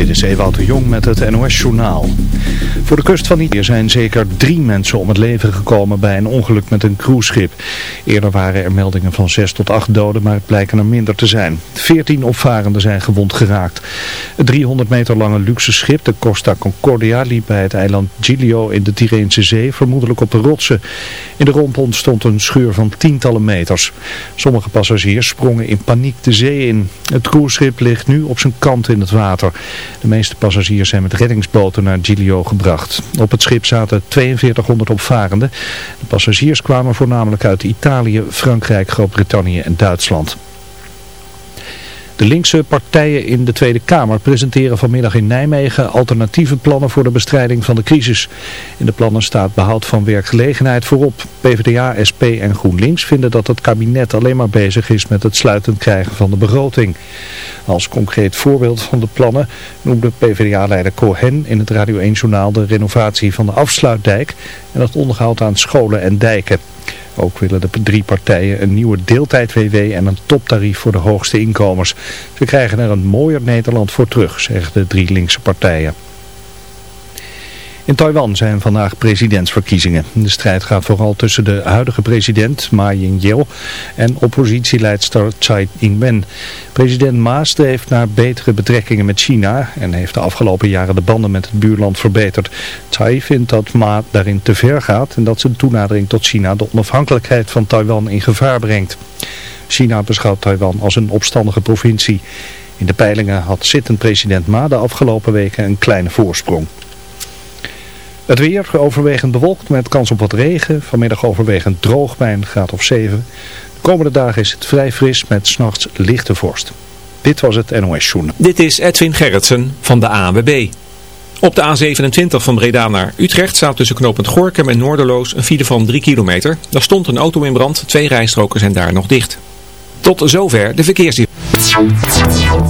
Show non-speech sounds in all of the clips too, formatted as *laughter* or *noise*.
Dit is Ewout de Jong met het NOS-journaal. Voor de kust van Italië zijn zeker drie mensen om het leven gekomen bij een ongeluk met een cruiseschip. Eerder waren er meldingen van zes tot acht doden, maar het blijken er minder te zijn. Veertien opvarenden zijn gewond geraakt. Het 300 meter lange luxe schip, de Costa Concordia, liep bij het eiland Giglio in de Tireense Zee, vermoedelijk op de rotsen. In de romp ontstond een scheur van tientallen meters. Sommige passagiers sprongen in paniek de zee in. Het cruiseschip ligt nu op zijn kant in het water. De meeste passagiers zijn met reddingsboten naar Giglio gebracht. Op het schip zaten 4200 opvarenden. De passagiers kwamen voornamelijk uit Italië, Frankrijk, Groot-Brittannië en Duitsland. De linkse partijen in de Tweede Kamer presenteren vanmiddag in Nijmegen alternatieve plannen voor de bestrijding van de crisis. In de plannen staat behoud van werkgelegenheid voorop. PvdA, SP en GroenLinks vinden dat het kabinet alleen maar bezig is met het sluitend krijgen van de begroting. Als concreet voorbeeld van de plannen noemde PvdA-leider Cohen in het Radio 1-journaal de renovatie van de afsluitdijk en het onderhoud aan scholen en dijken. Ook willen de drie partijen een nieuwe deeltijd-WW en een toptarief voor de hoogste inkomens. Ze krijgen er een mooier Nederland voor terug, zeggen de drie linkse partijen. In Taiwan zijn vandaag presidentsverkiezingen. De strijd gaat vooral tussen de huidige president Ma Ying-jeou en oppositieleidster Tsai Ing-wen. President Ma streeft naar betere betrekkingen met China en heeft de afgelopen jaren de banden met het buurland verbeterd. Tsai vindt dat Ma daarin te ver gaat en dat zijn toenadering tot China de onafhankelijkheid van Taiwan in gevaar brengt. China beschouwt Taiwan als een opstandige provincie. In de peilingen had zittend president Ma de afgelopen weken een kleine voorsprong. Het weer overwegend bewolkt met kans op wat regen. Vanmiddag overwegend droog bij een graad of 7. De komende dagen is het vrij fris met s'nachts lichte vorst. Dit was het NOS Journal. Dit is Edwin Gerritsen van de ANWB. Op de A27 van Breda naar Utrecht staat tussen knooppunt Gorkum en Noorderloos een file van 3 kilometer. Daar stond een auto in brand, twee rijstroken zijn daar nog dicht. Tot zover de verkeersinformatie.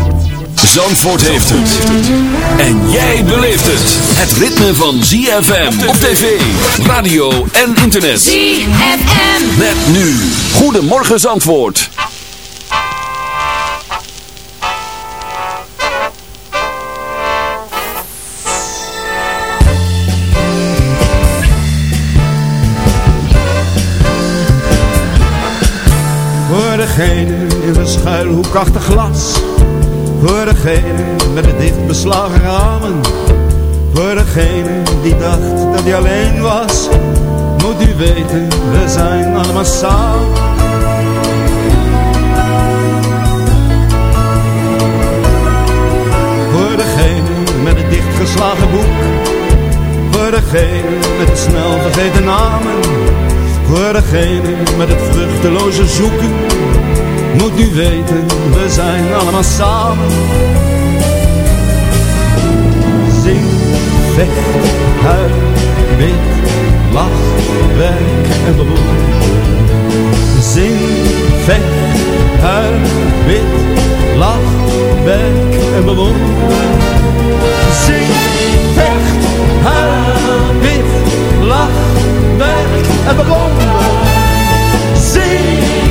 Zandvoort heeft het. En jij beleeft het. Het ritme van ZFM op tv, radio en internet. ZFM. Met nu. Goedemorgen Zandvoort. Voor degene in zijn schuilhoek achter glas voor degene met de dicht beslagen ramen. Voor degene die dacht dat hij alleen was Moet u weten, we zijn allemaal samen. Voor degene met het dichtgeslagen boek. Voor degene met de snel vergeten namen. Voor degene met het vruchteloze zoeken moet u weten, we zijn allemaal samen. Zing, vecht, huil, bid, lach, werk en beroep. Zing, vecht, huil, bid, lach, werk en beroep. Zing, vecht, huil, bid, lach, werk en bewonder. Zing,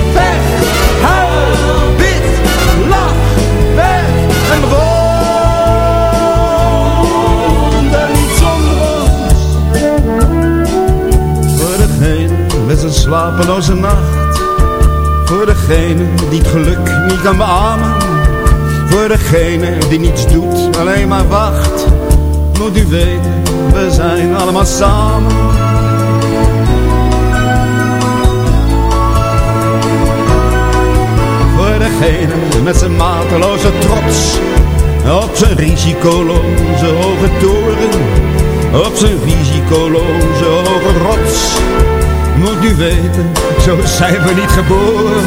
slapeloze nacht. Voor degene die het geluk niet kan beamen. Voor degene die niets doet, alleen maar wacht. Moet u weten, we zijn allemaal samen. Voor degene met zijn mateloze trots. Op zijn risicoloze hoge toren. Op zijn risicoloze hoge rots. Moet u weten, zo zijn we niet geboren.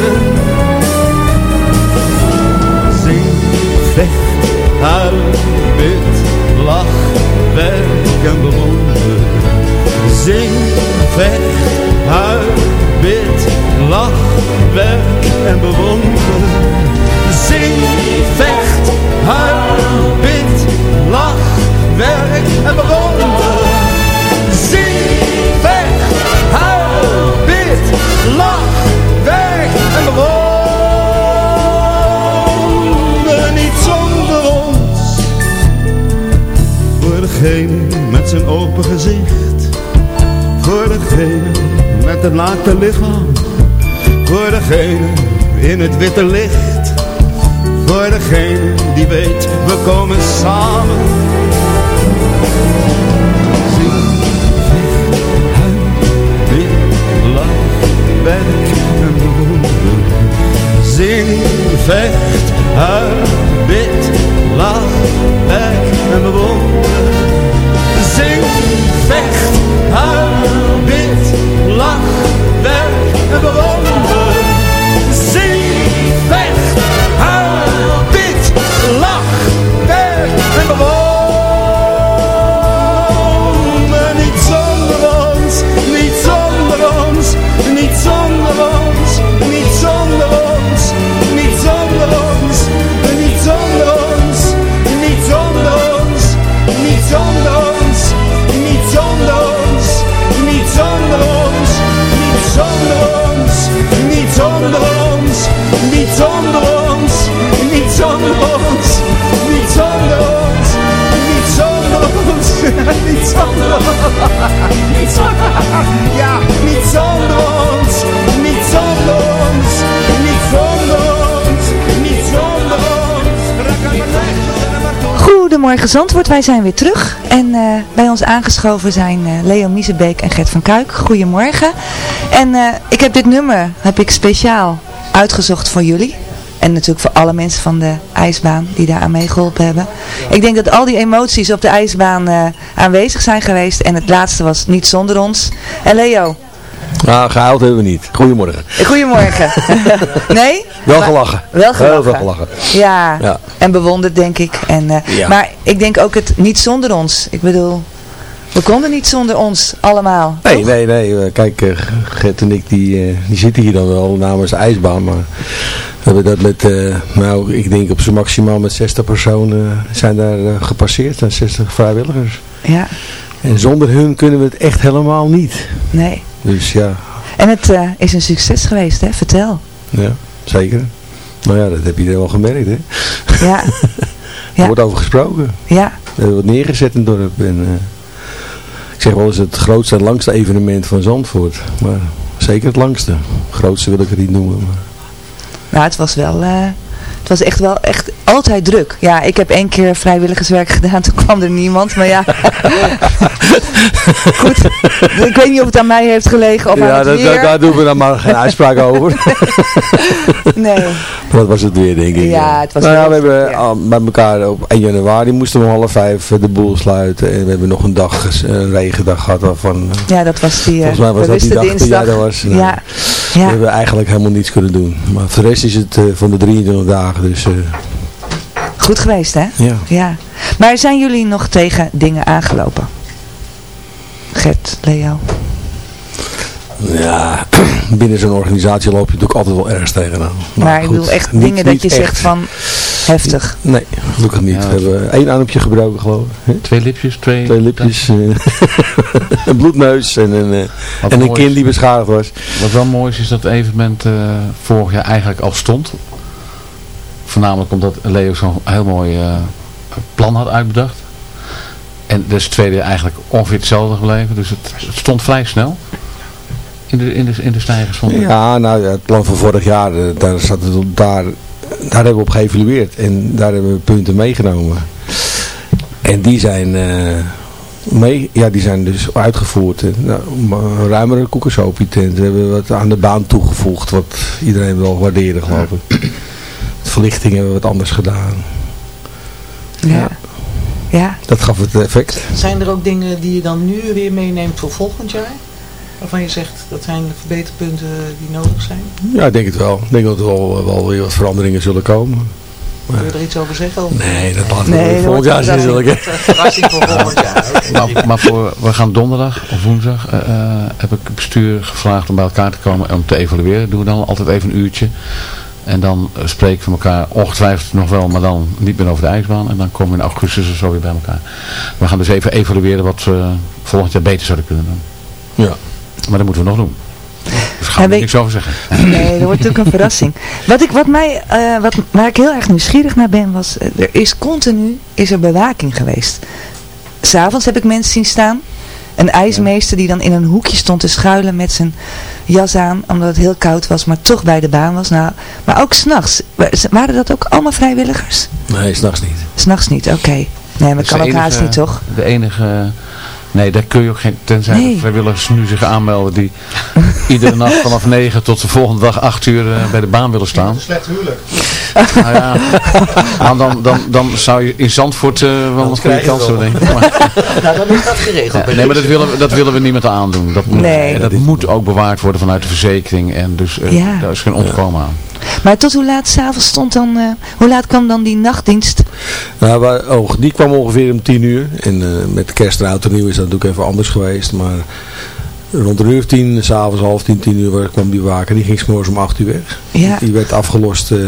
Zing, vecht, huil, bid, lach, werk en bewonder. Zing, vecht, huil, bid, lach, werk en bewonder. Het naakte lichaam. Voor degene in het witte licht. Voor degene die weet, we komen samen. Zing, vecht, huil, bid, lach, werk en bewonder. Zing, vecht, huil, bid, lach, werk en bewonder. Zing, vecht, huil, bid, Bach. *laughs* niet zonder ons, niet zonder ja, niet zonder ons, niet zonder ons, niet zonder ons, niet ons. Goedemorgen Zandvoort, wij zijn weer terug. En eh, bij ons aangeschoven zijn eh, Leo Miezebeek en Gert van Kuik. Goedemorgen. En eh, ik heb dit nummer heb ik speciaal uitgezocht voor jullie. En natuurlijk voor alle mensen van de ijsbaan die daar aan meegeholpen hebben. Ik denk dat al die emoties op de ijsbaan eh, aanwezig zijn geweest. En het laatste was niet zonder ons. En Leo, Nou, gehuild hebben we niet. Goedemorgen. goedemorgen. *laughs* nee? Wel gelachen. Wel gelachen. Heel veel gelachen. Ja, Ja. en bewonderd denk ik. En, eh, Ja. Maar ik denk ook het niet zonder ons. Ik bedoel, we konden niet zonder ons allemaal. Nee, toch? nee, nee. eh, Kijk, eh, Gert en ik die, eh, die zitten hier dan wel namens de ijsbaan. Maar we hebben dat met, nou, ik denk op z'n maximaal met 60 personen zijn daar gepasseerd. En 60 vrijwilligers. Ja, En zonder hun kunnen we het echt helemaal niet. nee. Dus ja, En het is een succes geweest, hè? Vertel. ja zeker. Nou ja, dat heb je wel gemerkt, hè. Ja, *laughs* Er wordt over gesproken. ja, hebben wat neergezet in het dorp. En, zeg wel eens het grootste en langste evenement van Zandvoort. Maar zeker het langste. grootste wil ik het niet noemen. Maar... nou het was wel... eh, het was echt wel echt altijd druk. Ja, ik heb één keer vrijwilligerswerk *laughs* gedaan, toen kwam er niemand. Maar ja, *laughs* goed. Ik weet niet of het aan mij heeft gelegen of aan ja, het dat, weer. daar, daar doen we dan maar geen uitspraak over. *laughs* Nee. Wat was het weer, denk ik. Ja, het was nou, ja, we hebben ja. bij elkaar op 1 januari moesten we om half vijf eh, de boel sluiten. En we hebben nog een dag, een regendag gehad waarvan... eh, Ja, dat was die Volgens mij was dat die dag dat jij er was. Nou, Ja, We ja. hebben eigenlijk helemaal niets kunnen doen. Maar voor de rest is het eh, van de 23 dagen. Dus eh, goed geweest hè? ja. Ja. Maar zijn jullie nog tegen dingen aangelopen? Gert, Leo. Ja, *clears throat* binnen zo'n organisatie loop je natuurlijk altijd wel ergens tegenaan. Maar, ik goed, bedoel echt niet- dingen dat niet je zegt echt. van heftig. Nee, gelukkig niet. Ja, we hebben één armpje gebroken geloof ik. hè? Twee lipjes, twee... Twee lipjes, eh, *laughs* een bloedneus en een, eh, en een kin is- die beschadigd was. Wat wel mooi is, is dat het evenement eh, vorig jaar eigenlijk al stond. Voornamelijk omdat Leo zo'n heel mooi eh, plan had uitbedacht. En dus het tweede jaar eigenlijk ongeveer hetzelfde gebleven. Dus het, het stond vrij snel. In de, in de, in de stijgers van de- Ja, nou ja, het plan van vorig jaar, eh, daar zat het op daar daar hebben we op geëvalueerd. En daar hebben we punten meegenomen. En die zijn, eh, mee, ja, die zijn dus uitgevoerd. En, nou, een ruimere koekersopie-tent. We hebben wat aan de baan toegevoegd. Wat iedereen wel waardeerde, geloof ik. *clears throat* verlichting hebben we wat anders gedaan. Ja. Ja. Dat gaf het effect. Zijn er ook dingen die je dan nu weer meeneemt voor volgend jaar? Waarvan je zegt dat zijn verbeterpunten die nodig zijn? Ja, ik denk het wel. Ik denk dat er wel, wel weer wat veranderingen zullen komen. Wil je er iets over zeggen? Of? Nee, dat laten we Nee, voor volgend jaar zien. Dat zullen is we- een verrassing voor volgend jaar. *laughs* Maar, maar voor, we gaan donderdag of woensdag eh, eh, heb ik het bestuur gevraagd om bij elkaar te komen en om te evalueren. Doen we dan altijd even een uurtje. En dan eh, spreken we elkaar ongetwijfeld nog wel, maar dan niet meer over de ijsbaan. En dan komen we in augustus of zo weer bij elkaar. We gaan dus even evalueren wat we volgend jaar beter zouden kunnen doen. Ja. Maar dat moeten we nog doen. Dus gaan we niks over zeggen. Nee, dat wordt natuurlijk een verrassing. *laughs* Wat, ik, wat mij, eh, wat, waar ik heel erg nieuwsgierig naar ben, was, eh, er is continu is er bewaking geweest. S'avonds heb ik mensen zien staan. Een ijsmeester die dan in een hoekje stond te schuilen met zijn jas aan, omdat het heel koud was, maar toch bij de baan was. Nou, maar ook s'nachts. Waren dat ook allemaal vrijwilligers? Nee, s'nachts niet. S'nachts niet, oké. Nee, maar Dat kan ook haast niet, toch? De enige... Nee, daar kun je ook geen... Tenzij Nee. vrijwilligers nu zich aanmelden die *laughs* iedere nacht vanaf 9 tot de volgende dag 8 uur eh, bij de baan willen staan. Slecht huwelijk. Nou ja, *laughs* nou, dan, dan, dan zou je in Zandvoort eh, wel een goede kans hebben, denk ik. *laughs* Maar, Nou, dan is dat geregeld. ja, nee, maar dat willen, we, dat willen we niemand aandoen. Dat, moet, Nee. dat moet ook bewaard worden vanuit de verzekering. En dus eh, Ja. daar is geen ontkomen aan. Maar tot hoe laat s'avonds stond dan, eh, hoe laat kwam dan die nachtdienst? Nou, oh, die kwam ongeveer om 10 uur. En eh, met kerst en oud en nieuw is dat natuurlijk even anders geweest. Maar rond een uur of tien, s'avonds half tien, tien uur kwam die waken. Die ging s'morgens om 8 uur weg. Ja. Die werd afgelost, eh,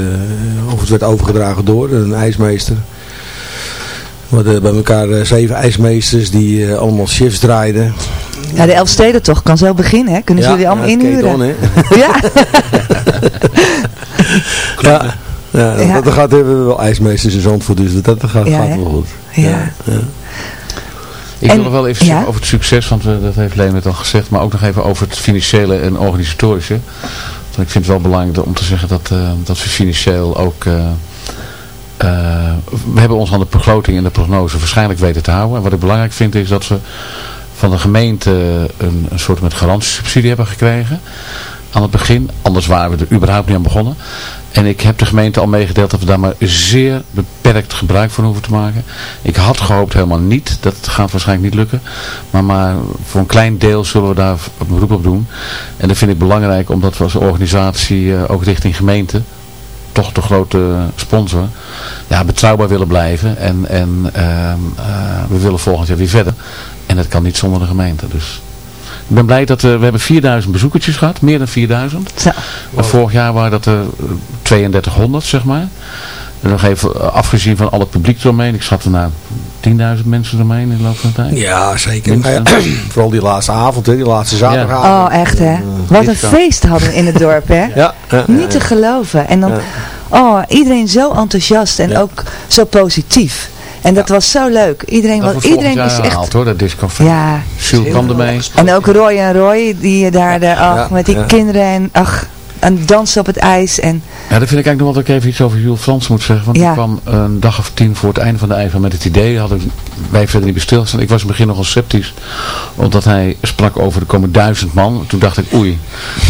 of het werd overgedragen door een ijsmeester. We hadden bij elkaar zeven ijsmeesters die allemaal shifts draaiden. Ja, de Elfstedentocht kan zo beginnen, hè? Kunnen ze jullie allemaal ja, het inhuren? hè. Ja. *laughs* ja. Ja, Ja. Dat, dat gaat, hebben we wel ijsmeesters in Zandvoort, dus dat, dat gaat, Ja, wel goed. Ja. Ik En- wil nog wel even ja? zeggen over het succes, want we, dat heeft Leen net al gezegd, maar ook nog even over het financiële en organisatorische. Want ik vind het wel belangrijk om te zeggen dat, eh, dat we financieel ook, eh, eh, we hebben ons aan de begroting en de prognose waarschijnlijk weten te houden. En wat ik belangrijk vind is dat we van de gemeente een, een soort met garantiesubsidie hebben gekregen aan het begin. Anders waren we er überhaupt niet aan begonnen. En ik heb de gemeente al meegedeeld dat we daar maar zeer beperkt gebruik van hoeven te maken. Ik had gehoopt helemaal niet. Dat gaat waarschijnlijk niet lukken. Maar, maar voor een klein deel zullen we daar een beroep op doen. En dat vind ik belangrijk omdat we als organisatie eh, ook richting gemeente toch de grote sponsor, ja, betrouwbaar willen blijven. En, en ehm, eh, we willen volgend jaar weer verder. En dat kan niet zonder de gemeente. Dus ik ben blij dat eh, we hebben 4000 bezoekertjes gehad. Meer dan 4000. Zo. En Vorig jaar waren dat er eh, 3200, zeg maar. En nog even eh, afgezien van al het publiek eromheen. Ik schat er naar 10.000 mensen eromheen in de loop van de tijd. Ja, zeker. Ja, *clears throat* vooral die laatste avond, hè, die laatste zaterdagavond. Oh, echt hè. Wat een feest hadden we in het dorp hè. *laughs* Ja, ja, ja, Niet te geloven. En dan, Ja. oh, iedereen zo enthousiast en Ja. ook zo positief. En dat was zo leuk. Iedereen, Dat was, iedereen jaar is echt... herhaald hoor, dat disco Ja, Jules kwam ermee. en ook Roy en Roy, die daar, daar ach, Ja, met die ja. kinderen en ach, aan dansen op het ijs. En Ja, dat vind ik eigenlijk nog wel dat ik even iets over Jules Frans moet zeggen. Want Ja. kwam een dag of tien voor het einde van de ijver met het idee. Hadden wij verder niet bestilgestaan. Ik was in het begin nogal sceptisch. Omdat hij sprak over er komen duizend man. Toen dacht ik oei,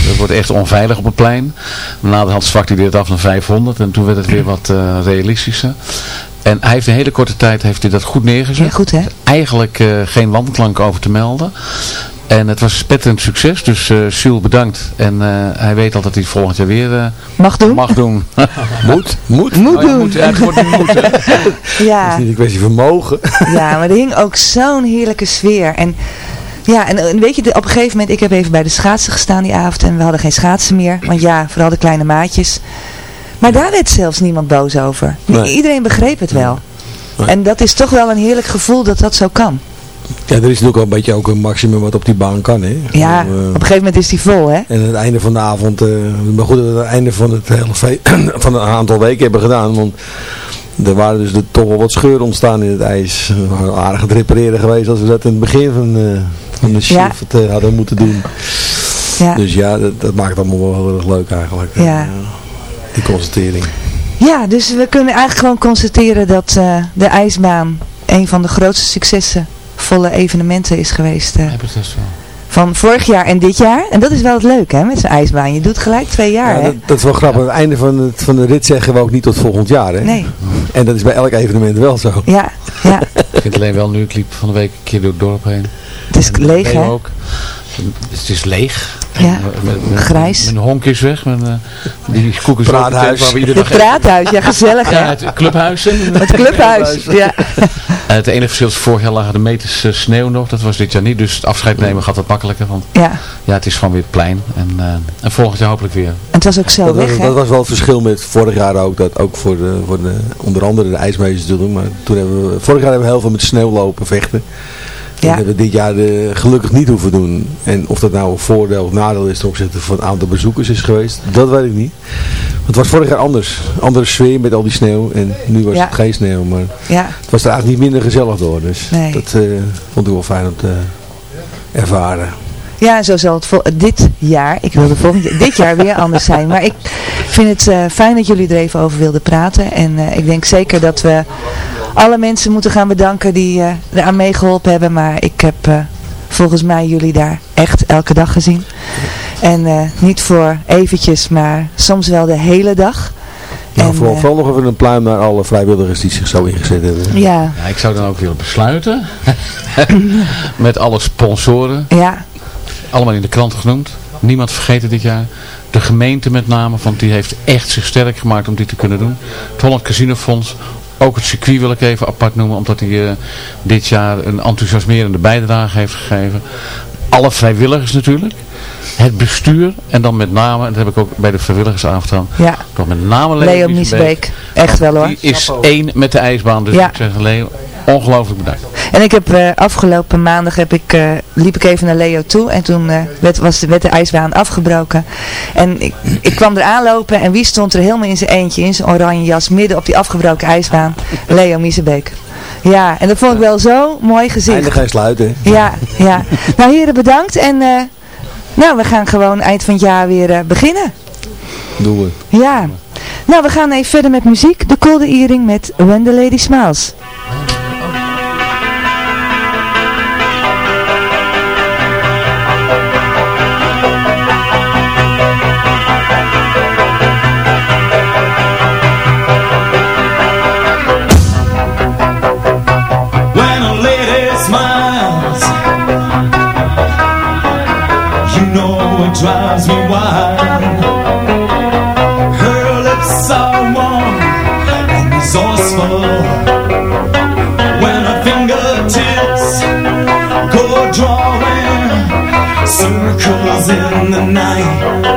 dat wordt echt onveilig op het plein. Na de hand zwakte hij dit af naar 500. En toen werd het weer wat eh, realistischer. En hij heeft een hele korte tijd heeft hij dat goed neergezet. ja, goed hè. Eigenlijk eh, geen wanklank over te melden. En het was een spetterend succes. Dus eh Jules bedankt. En eh, hij weet al dat hij het volgend jaar weer eh, Mag doen? mag doen. *laughs* Moet, moet. Moet Oh, ja, doen. moet, ja, het wordt nu moeten. *laughs* Het Ja, is niet een kwestie van mogen. *laughs* ja, maar er hing ook zo'n heerlijke sfeer. En ja, en, en weet je, op een gegeven moment, ik heb even bij de schaatsen gestaan die avond. En we hadden geen schaatsen meer. Want ja, vooral de kleine maatjes. Maar daar werd zelfs niemand boos over. Nee. Iedereen begreep het wel. Nee. En dat is toch wel een heerlijk gevoel dat dat zo kan. Ja, er is natuurlijk wel een beetje ook een maximum wat op die baan kan, hè. Ja, Eh, op een gegeven moment is die vol, hè? En aan het einde van de avond, eh maar goed dat we het einde van het hele *clears throat* van een aantal weken hebben gedaan, want er waren dus de, toch wel wat scheuren ontstaan in het ijs. We waren aardig het repareren geweest als we dat in het begin van, eh, van de shift hadden moeten doen. Ja. Dus ja, dat, dat maakt het allemaal wel heel erg leuk eigenlijk. Ja. Die constatering. Ja, dus we kunnen eigenlijk gewoon constateren dat eh, de ijsbaan een van de grootste successen volle evenementen is geweest. eh, van vorig jaar en dit jaar. En dat is wel het leuke hè, met zo'n ijsbaan. Je doet gelijk twee jaar Ja, dat, dat is wel grappig. Aan het einde van, het, van de rit zeggen we ook niet tot volgend jaar. Hè? Nee, En dat is bij elk evenement wel zo. ja, ja. Ik vind alleen wel nu, ik liep van de week een keer door het dorp heen. Het is En leeg hè. ook. Het is leeg. Ja, En, met- met- grijs. Mijn honk is weg. Mijn, eh, die Praathuis. waar we iedere Het praathuis, ja gezellig hè. Ja, het clubhuis. Het clubhuis, *laughs* ja. Eh, het enige verschil is, vorig jaar lagen de meters eh, sneeuw nog. Dat was dit jaar niet. Dus het afscheid nemen gaat wat makkelijker. Want Ja, ja, het is gewoon weer het plein. En, eh, en volgend jaar hopelijk weer. en het was ook zo Dat, weg was, dat was wel het verschil met vorig jaar ook. Dat ook voor, de, voor de, onder andere de ijsmeesters te doen. Maar toen hebben we, vorig jaar hebben we heel veel met sneeuw lopen vechten. Dat Ja. hebben we dit jaar de, gelukkig niet hoeven doen. En of dat nou een voordeel of nadeel is ten opzichte van het aantal bezoekers is geweest, dat weet ik niet. Want het was vorig jaar anders. Andere sfeer met al die sneeuw. En nu was Ja. het geen sneeuw. Maar Ja, het was er eigenlijk niet minder gezellig door. Dus Nee. dat eh, vond ik wel fijn om te ervaren. ja en zo zal het dit jaar, ik wilde volgend dit jaar weer anders zijn. Maar ik vind het eh, fijn dat jullie er even over wilden praten. En eh, ik denk zeker dat we alle mensen moeten gaan bedanken die eh eraan meegeholpen hebben. Maar ik heb eh, volgens mij jullie daar echt elke dag gezien. En eh, niet voor eventjes, maar soms wel de hele dag. Nou, En, vooral, vooral nog even een pluim naar alle vrijwilligers die zich zo ingezet hebben. ja, Ja, ik zou dan ook willen besluiten. *laughs* Met alle sponsoren. ja, Allemaal in de krant genoemd. Niemand vergeten dit jaar. De gemeente met name, want die heeft echt zich sterk gemaakt om dit te kunnen doen. Het Holland Casino Fonds. Ook het circuit wil ik even apart noemen, omdat hij eh, dit jaar een enthousiasmerende bijdrage heeft gegeven. Alle vrijwilligers natuurlijk. Het bestuur en dan met name, en dat heb ik ook bij de vrijwilligersavond gedaan, ja. toch met name Leo, Leo Miesbeek. Miesbeek. Echt wel hoor. Die is één met de ijsbaan, dus Ja. ik zeg Leo, ongelooflijk bedankt. En ik heb eh, afgelopen maandag heb ik, eh, liep ik even naar Leo toe en toen eh, werd, was de, werd de ijsbaan afgebroken. En ik, ik kwam er aanlopen en wie stond er helemaal in zijn eentje, in zijn oranje jas, midden op die afgebroken ijsbaan? Leo Miezebeek. Ja, en dat vond ik wel zo mooi gezicht. Eindig en sluiten. Ja, ja. Nou heren bedankt en nou we gaan gewoon eind van het jaar weer beginnen. Doen we. Ja. Nou we gaan even verder met muziek. De Kolde Earring met When the Lady Smiles. Drives me wild. Her lips are warm and resourceful. When her fingertips go drawing circles in the night,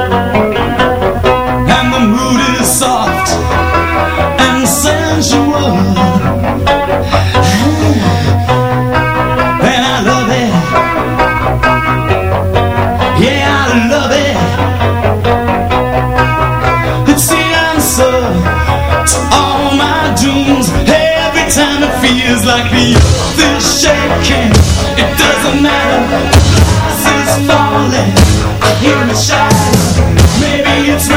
feels shaking. It doesn't matter. Is falling. I hear. Maybe it's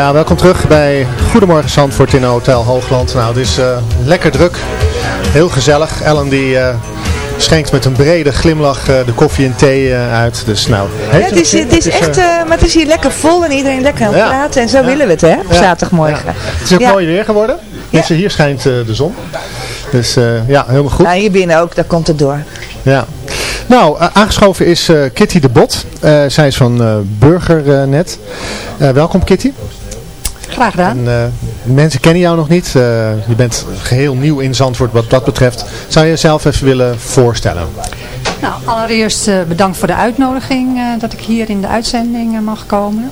Ja, welkom terug bij Goedemorgen Zandvoort in Hotel Hoogland. Nou, het is eh, lekker druk, heel gezellig. Ellen die eh, schenkt met een brede glimlach eh, de koffie en thee uit. Dus nou, Ja, het, is, het is echt, maar het is hier lekker vol en iedereen lekker aan het Ja. praten. En zo Ja. willen we het, hè, op zaterdagmorgen. Het is ook mooi weer geworden. Dus hier schijnt de zon. Dus ja, helemaal goed. Nou, hier binnen ook, daar komt het door. Ja. Nou, aangeschoven is Kitty de Bot. Zij is van eh, Burgernet. Welkom Kitty. Graag gedaan. En, eh, mensen kennen jou nog niet. Eh, je bent geheel nieuw in Zandvoort wat dat betreft. Zou je jezelf even willen voorstellen? Nou, allereerst eh, bedankt voor de uitnodiging dat ik hier in de uitzending mag komen.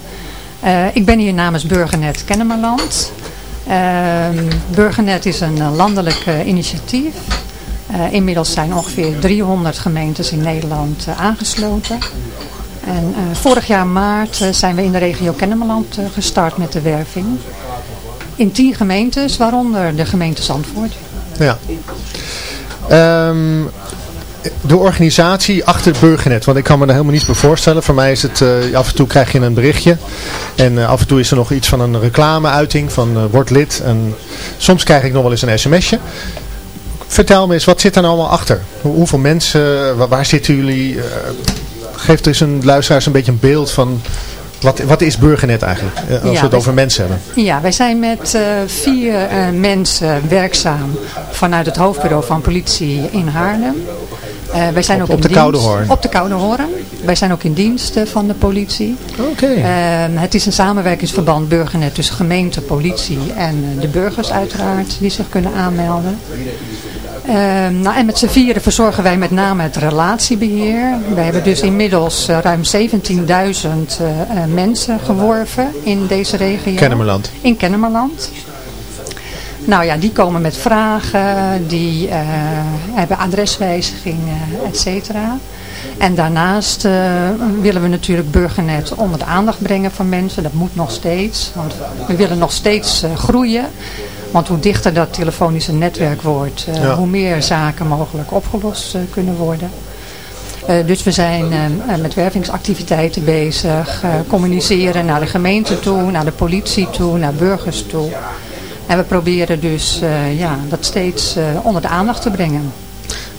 Ik ben hier namens Burgernet Kennemerland. Ehm, Burgernet is een landelijk initiatief. Inmiddels zijn ongeveer 300 gemeentes in Nederland aangesloten. En eh, vorig jaar maart eh, zijn we in de regio Kennemerland eh, gestart met de werving. In 10 gemeentes, waaronder de gemeente Zandvoort. Ja. Ehm, de organisatie achter Burgernet, want ik kan me er helemaal niets bij voorstellen. Voor mij is het, af en toe krijg je een berichtje en af en toe is er nog iets van een reclameuiting van word lid. En soms krijg ik nog wel eens een sms'je. Vertel me eens, wat zit er nou allemaal achter? Hoe- Hoeveel mensen, waar zitten jullie? Eh, geef dus een luisteraars een beetje een beeld van wat, wat is Burgernet eigenlijk? eh, als Ja, we het over mensen hebben. Ja, wij zijn met eh, vier eh, mensen werkzaam vanuit het hoofdbureau van politie in Haarlem. Wij zijn Op- ook op de Koude Hoorn. Op de Koude Hoorn. Wij zijn ook in dienst van de politie. Oké. Ehm, het is een samenwerkingsverband Burgernet tussen gemeente, politie en de burgers uiteraard die zich kunnen aanmelden. Ehm, nou, en met z'n vieren verzorgen wij met name het relatiebeheer. We hebben dus inmiddels eh, ruim 17.000 eh, eh, mensen geworven in deze regio. Kennemerland. In Kennemerland. Nou ja, die komen met vragen, die hebben adreswijzigingen, et cetera. En daarnaast willen we natuurlijk Burgernet onder de aandacht brengen van mensen. Dat moet nog steeds, want we willen nog steeds groeien. Want hoe dichter dat telefonische netwerk wordt, eh, Ja. hoe meer zaken mogelijk opgelost eh, kunnen worden. Eh, dus we zijn met wervingsactiviteiten bezig, communiceren naar de gemeente toe, naar de politie toe, naar burgers toe. En we proberen dus ja, dat steeds onder de aandacht te brengen.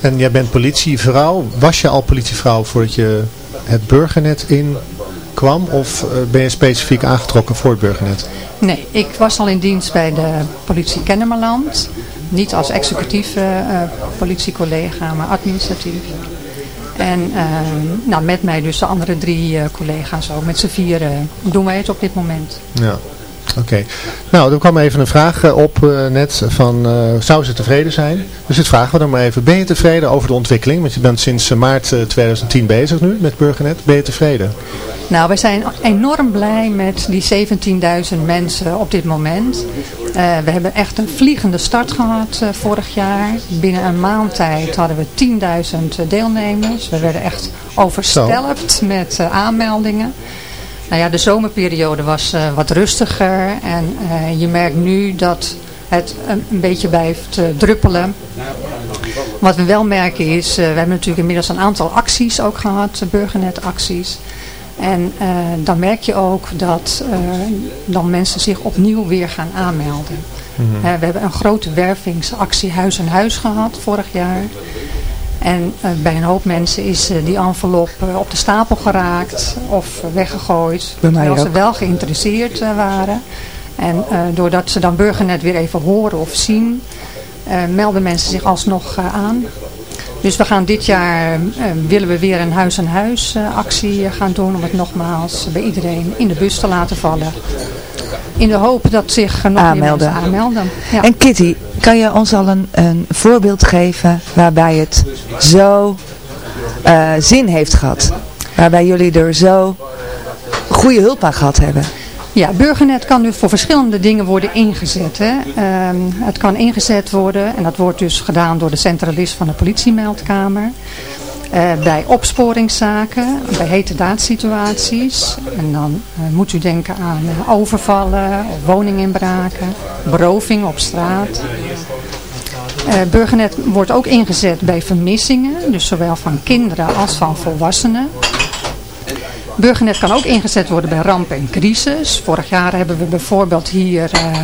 En jij bent politievrouw. Was je al politievrouw voordat je het burgernet in kwam? Of eh, ben je specifiek aangetrokken voor het burgernet? Nee, ik was al in dienst bij de politie Kennemerland. Niet als executieve eh, politiecollega, maar administratief. En eh, nou, met mij dus de andere drie collega's ook. Met z'n vieren doen wij het op dit moment. Ja, Oké. Nou, er kwam even een vraag eh, op eh, net van, eh, zou ze tevreden zijn? Dus dit vragen we dan maar even. Ben je tevreden over de ontwikkeling? Want je bent sinds maart eh, 2010 bezig nu met Burgernet. Ben je tevreden? Nou, we zijn enorm blij met die 17.000 mensen op dit moment. We hebben echt een vliegende start gehad eh, vorig jaar. Binnen een maand tijd hadden we 10.000 deelnemers. We werden echt overstelpt met aanmeldingen. Nou ja, de zomerperiode was eh, wat rustiger. En eh, je merkt nu dat het een, een beetje blijft eh, druppelen. Wat we wel merken is, we hebben natuurlijk inmiddels een aantal acties ook gehad, uh, burgernetacties. En dan merk je ook dat dan mensen zich opnieuw weer gaan aanmelden. Mhm. We hebben een grote wervingsactie Huis en Huis gehad vorig jaar. En eh, bij een hoop mensen is eh, die envelop eh, op de stapel geraakt of weggegooid. Bij mij terwijl ze ook. wel geïnteresseerd waren. En doordat ze dan Burgernet weer even horen of zien, melden mensen zich alsnog aan. Dus we gaan dit jaar, willen we weer een huis-aan-huis actie gaan doen om het nogmaals bij iedereen in de bus te laten vallen. In de hoop dat zich nog Aanmelden. meer mensen aanmelden. Ja. En Kitty, kan je ons al een, een voorbeeld geven waarbij het zo eh, zin heeft gehad? Waarbij jullie er zo goede hulp aan gehad hebben? Ja, Burgernet kan dus voor verschillende dingen worden ingezet. Hè. Ehm, het kan ingezet worden, en dat wordt dus gedaan door de centralist van de politiemeldkamer. eh, bij opsporingszaken, bij hete daadsituaties. En dan eh, moet u denken aan overvallen, woninginbraken, beroving op straat. Eh, Burgernet wordt ook ingezet bij vermissingen, dus zowel van kinderen als van volwassenen. Burgernet kan ook ingezet worden bij ramp en crisis. Vorig jaar hebben we bijvoorbeeld hier eh,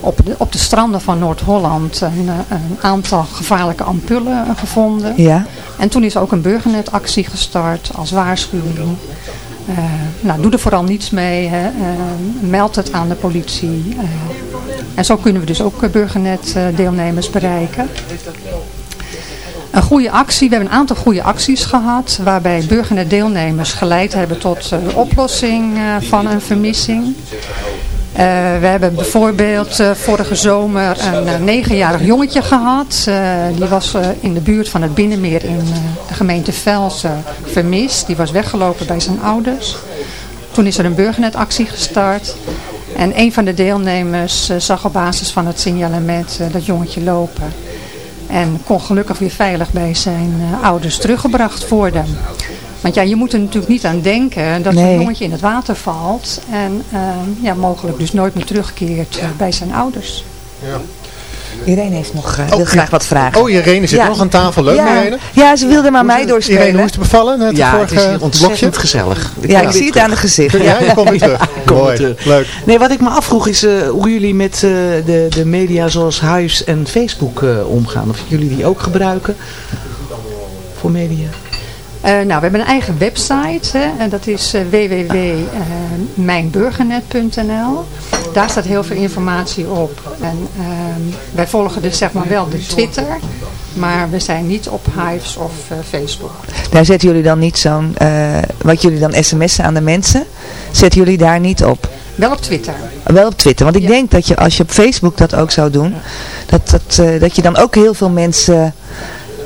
op, de, op de stranden van Noord-Holland een, eh, een aantal gevaarlijke ampullen gevonden. Ja. En toen is ook een burgernetactie gestart als waarschuwing. Eh, nou, doe er vooral niets mee. Eh, meld het aan de politie. eh. en zo kunnen we dus ook burgernet-deelnemers bereiken. Een goede actie, we hebben een aantal goede acties gehad waarbij burgernet-deelnemers geleid hebben tot de oplossing van een vermissing. Eh, we hebben bijvoorbeeld eh, vorige zomer een eh, negenjarig jongetje gehad. Eh, die was in de buurt van het Binnenmeer in de gemeente Velsen vermist. Die was weggelopen bij zijn ouders. Toen is er een burgernetactie gestart. En een van de deelnemers zag op basis van het signalement dat jongetje lopen. En kon gelukkig weer veilig bij zijn ouders teruggebracht worden. Want ja, je moet er natuurlijk niet aan denken dat Nee. een jongetje in het water valt. En eh, ja, mogelijk dus nooit meer terugkeert eh, bij zijn ouders. Irene heeft nog, eh, Oh, wil graag wat vragen. Oh, Irene zit nog aan tafel. Leuk, ja. Irene. Ja, ze wilde maar mij doorspelen. Irene, hoe is het bevallen? Het Ja, het is hier ontzettend blokje? gezellig. Ja, ik zie het aan de gezicht. Ja, je komt weer terug. *laughs* Kom Mooi, terug. leuk. Nee, wat ik me afvroeg is eh, hoe jullie met eh, de, de media zoals Huis en Facebook eh, omgaan. Of jullie die ook gebruiken voor media. Eh, nou, we hebben een eigen website. Hè, en dat is uh, www.mijnburgernet.nl. Daar staat heel veel informatie op. En ehm, wij volgen dus zeg maar wel de Twitter. Maar we zijn niet op Hives of eh, Facebook. Daar zetten jullie dan niet zo'n, eh, wat jullie dan sms'en aan de mensen, zetten jullie daar niet op? Wel op Twitter. Wel op Twitter, want ik denk dat je als je op Facebook dat ook zou doen, dat, dat, eh, dat je dan ook heel veel mensen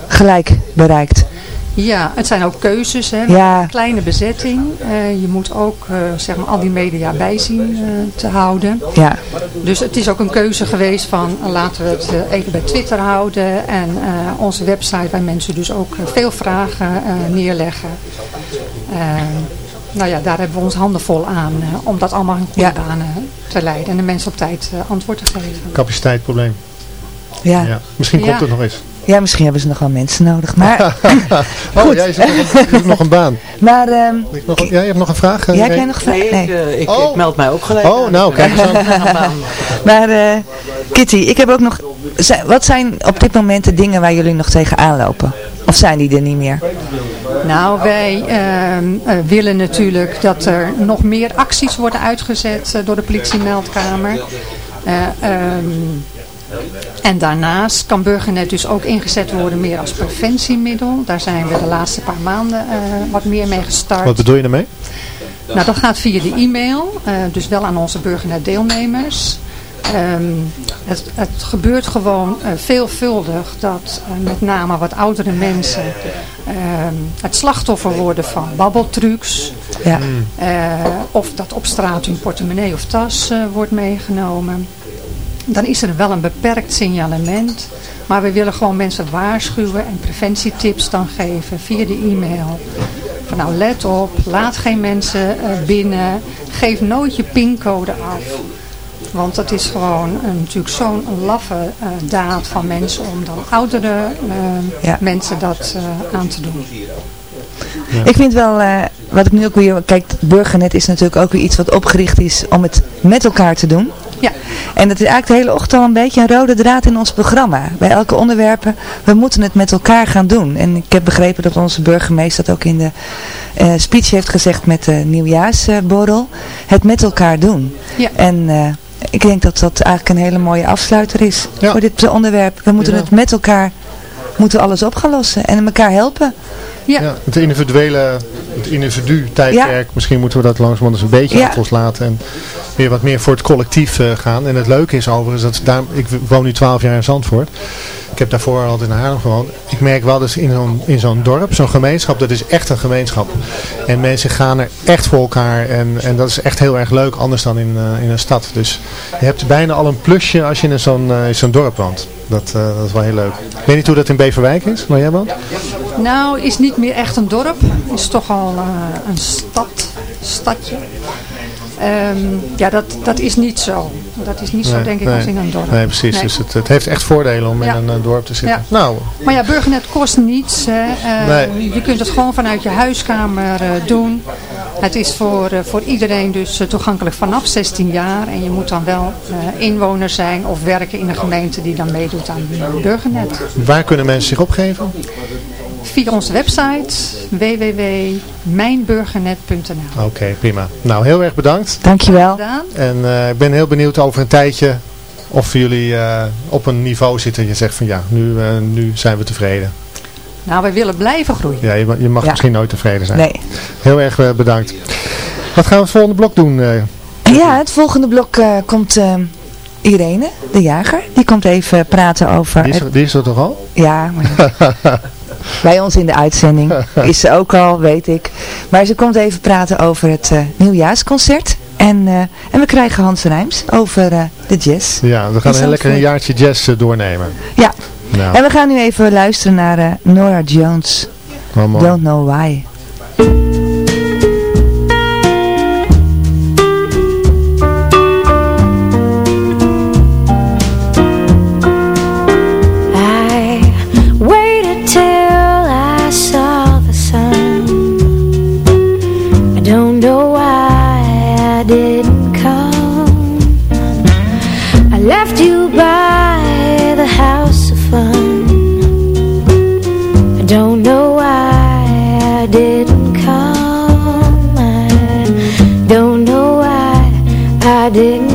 gelijk bereikt. Ja, het zijn ook keuzes. Hè, Ja. Een kleine bezetting. Eh, je moet ook eh, zeg maar al die media bijzien eh, te houden. Ja. Dus het is ook een keuze geweest van laten we het eh, even bij Twitter houden. En eh, onze website waar mensen dus ook veel vragen eh, neerleggen. Nou ja, daar hebben we ons handen vol aan eh, om dat allemaal in goede banen te leiden. En de mensen op tijd eh, antwoord te geven. Capaciteitsprobleem. Ja. Ja. Misschien Ja. komt het nog eens. Ja, misschien hebben ze nog wel mensen nodig. Maar, *laughs* oh, jij zoekt nog, een- zoekt nog een baan. maar ehm, nog, ja, je hebt nog een vraag? eh, jij hebt Irene? jij nog vragen? Nee, ik, eh, ik, ik meld mij ook gelijk Oh, aan. nou, kijk eens eh, aan. *laughs* Maar eh, Kitty, ik heb ook nog... Wat zijn op dit moment de dingen waar jullie nog tegenaan lopen? Of zijn die er niet meer? Nou, wij ehm, eh, willen natuurlijk dat er nog meer acties worden uitgezet eh, door de politiemeldkamer. Eh, ehm, en daarnaast kan Burgernet dus ook ingezet worden meer als preventiemiddel. Daar zijn we de laatste paar maanden eh, wat meer mee gestart. Wat bedoel je daarmee? Nou, dat gaat via de e-mail, eh, dus wel aan onze burgernet deelnemers. Ehm, het, het gebeurt gewoon eh, veelvuldig dat met name wat oudere mensen ehm, het slachtoffer worden van babbeltrucs. Ja. Eh, of dat op straat hun portemonnee of tas eh, wordt meegenomen. Dan is er wel een beperkt signalement. Maar we willen gewoon mensen waarschuwen en preventietips dan geven via de e-mail. Van nou let op, laat geen mensen eh, binnen. Geef nooit je pincode af. Want het is gewoon een, natuurlijk zo'n laffe eh, daad van mensen om dan oudere eh, Ja. mensen dat aan te doen. Ik vind wel, wat ik nu ook weer, kijk, burgernet is natuurlijk ook weer iets wat opgericht is om het met elkaar te doen. Ja. En dat is eigenlijk de hele ochtend al een beetje een rode draad in ons programma. Bij elke onderwerpen, we moeten het met elkaar gaan doen. En ik heb begrepen dat onze burgemeester dat ook in de eh, speech heeft gezegd met de nieuwjaarsborrel. het met elkaar doen. Ja. En eh, ik denk dat dat eigenlijk een hele mooie afsluiter is voor dit onderwerp. We moeten Ja. het met elkaar, moeten we alles op gaan lossen en elkaar helpen. Ja, het individuele, het individu tijdperk, misschien moeten we dat langzamerhand eens een beetje achter ons laten en weer wat meer voor het collectief eh, gaan. En het leuke is overigens, dat daar, ik woon nu 12 jaar in Zandvoort. Heb daarvoor altijd in Haarlem gewoond. Ik merk wel dus in zo'n dorp, zo'n gemeenschap, dat is echt een gemeenschap. En mensen gaan er echt voor elkaar en, en dat is echt heel erg leuk, anders dan in, eh, in een stad. Dus je hebt bijna al een plusje als je in zo'n eh, dorp woont. Dat, eh, dat is wel heel leuk. Ik weet niet hoe dat in Beverwijk is, waar jij woont? Nou, is niet meer echt een dorp. Is toch al een stad, stadje. Ehm, ja, dat, dat is niet zo. Dat is niet zo, denk ik, nee. als in een dorp. Nee, precies. Nee. Dus het, het heeft echt voordelen om Ja. in een eh, dorp te zitten. Ja. Nou, Maar ja, Burgernet kost niets. Hè. Eh, Nee. Je kunt het gewoon vanuit je huiskamer eh, doen. Het is voor, eh, voor iedereen dus toegankelijk vanaf 16 jaar. En je moet dan wel inwoner zijn of werken in een gemeente die dan meedoet aan Burgernet. waar kunnen mensen zich opgeven? Via onze website www.mijnburgernet.nl Oké, prima. Nou, heel erg bedankt. Dankjewel. En eh, ik ben heel benieuwd over een tijdje of jullie eh, op een niveau zitten. Je zegt van ja, nu, eh, nu zijn we tevreden. Nou, wij willen blijven groeien. Ja, je, je mag Ja. misschien nooit tevreden zijn. Nee. Heel erg bedankt. Wat gaan we het volgende blok doen? eh? Ja, het volgende blok eh, komt eh, Irene, de jager. Die komt even praten over... die, is, die is er toch al? Ja, maar *laughs* bij ons in de uitzending *laughs* is ze ook al, weet ik. Maar ze komt even praten over het eh, nieuwjaarsconcert. En, eh, en we krijgen Hans Rijms over eh, de jazz. Ja, we gaan een lekker een jaartje jazz doornemen. Ja, Nou, en we gaan nu even luisteren naar Nora Jones. mooi. Don't know why. Didn't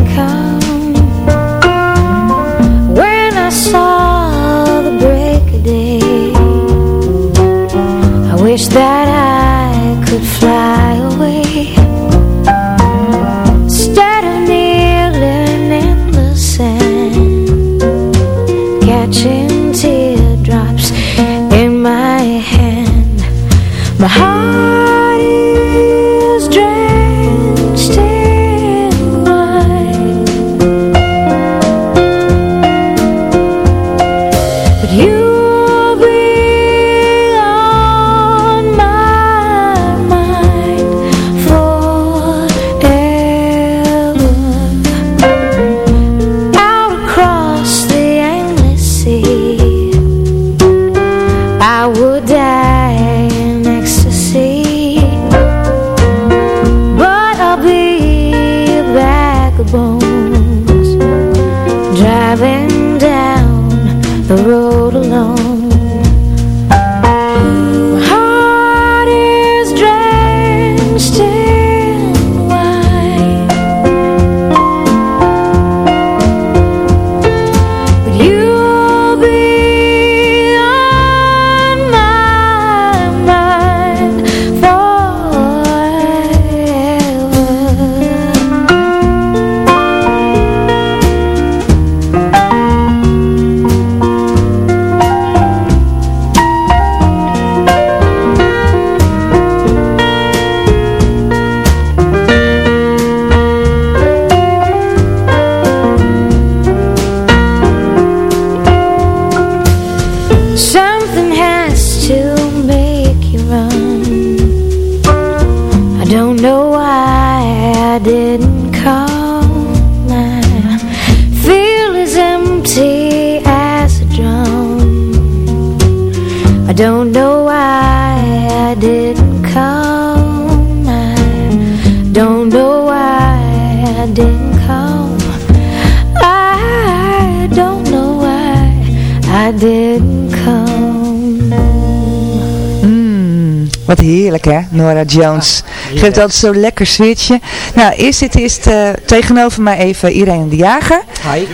hè, Nora Jones. Geeft altijd zo'n lekker sfeertje. Nou, eerst zit eerst eh, tegenover mij even Irene de Jager. Hi.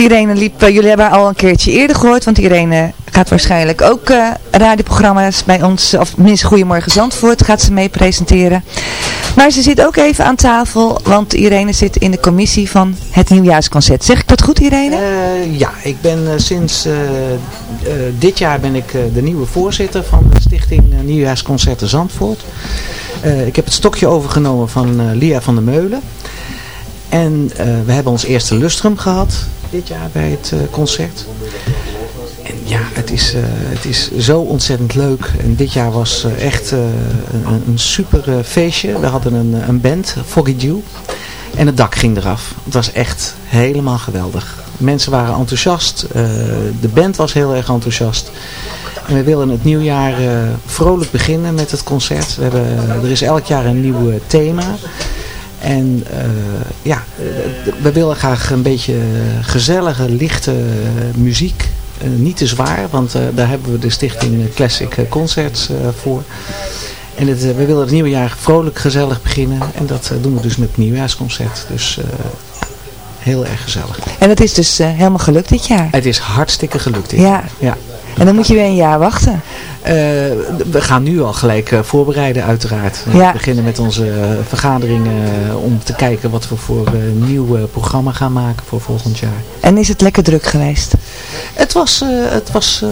Irene liep, eh, jullie hebben haar al een keertje eerder gehoord, want Irene gaat waarschijnlijk ook eh, radioprogramma's bij ons, of minstens Goedemorgen Zandvoort, gaat ze mee presenteren. Maar ze zit ook even aan tafel, want Irene zit in de commissie van het nieuwjaarsconcert. Zeg ik dat goed Irene? Eh, ja, ik ben eh, sinds dit jaar ben ik de nieuwe voorzitter van de stichting Nieuwjaarsconcerten Zandvoort. Ik heb het stokje overgenomen van Lia van der Meulen. En we hebben ons eerste lustrum gehad dit jaar bij het concert. En ja, het is, eh, het is zo ontzettend leuk. En dit jaar was eh, echt eh, een, een super feestje. We hadden een, een band, Foggy Dew. En het dak ging eraf. Het was echt helemaal geweldig. Mensen waren enthousiast. de band was heel erg enthousiast. En we willen het nieuwjaar vrolijk beginnen met het concert. We hebben, er is elk jaar een nieuw thema. En ja, we willen graag een beetje gezellige, lichte muziek. Eh, niet te zwaar, want eh, daar hebben we de stichting Classic Concerts eh, voor. En het, eh, we willen het nieuwe jaar vrolijk, gezellig beginnen. En dat eh, doen we dus met het nieuwjaarsconcert. Dus eh, heel erg gezellig. En het is dus eh, helemaal gelukt dit jaar. Het is hartstikke gelukt dit Ja. jaar. Ja. En dan moet je weer een jaar wachten. Eh, we gaan nu al gelijk eh, voorbereiden uiteraard. We Ja. beginnen met onze eh, vergaderingen eh, om te kijken wat we voor een nieuw eh, programma gaan maken voor volgend jaar. En is het lekker druk geweest? Het was, eh, het was eh,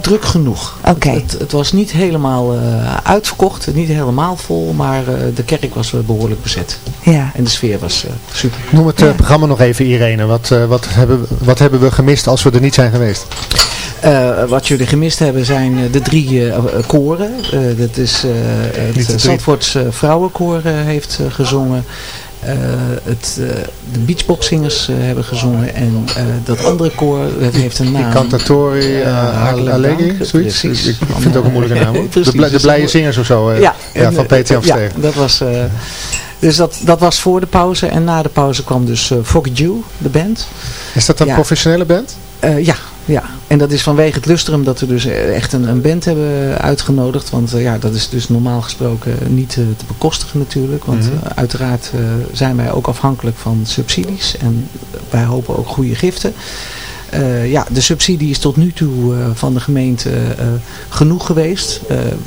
druk genoeg. Oké. Het, het was niet helemaal eh, uitverkocht, niet helemaal vol, maar eh, de kerk was eh, behoorlijk bezet. Ja. En de sfeer was eh, super. Noem het programma nog even Irene. Wat, eh, wat, hebben, wat hebben we gemist als we er niet zijn geweest? Eh, wat jullie gemist hebben zijn de drie eh, eh, koren. Eh, dat is eh, het. Zandvoorts eh, vrouwenkoor eh, heeft gezongen. Eh, het, eh, de beachboxzingers eh, hebben gezongen. En dat andere koor heeft een naam. Cantatori uh, Allegri, zoiets? Precies. Ik vind het ook een moeilijke naam. *laughs* De, blij- de blije zingers of zo. eh, Ja, van Peter ja, dat was... dus dat, dat was voor de pauze. En na de pauze kwam dus eh Foggy Dew, de band. Is dat een Ja. professionele band? Ja, ja, en dat is vanwege het lustrum dat we dus eh, echt een, een band hebben uitgenodigd. Want eh, ja, dat is dus normaal gesproken niet eh, te bekostigen natuurlijk. Want Mhm. uiteraard zijn wij ook afhankelijk van subsidies. En wij hopen ook goede giften. Ja, de subsidie is tot nu toe van de gemeente genoeg geweest.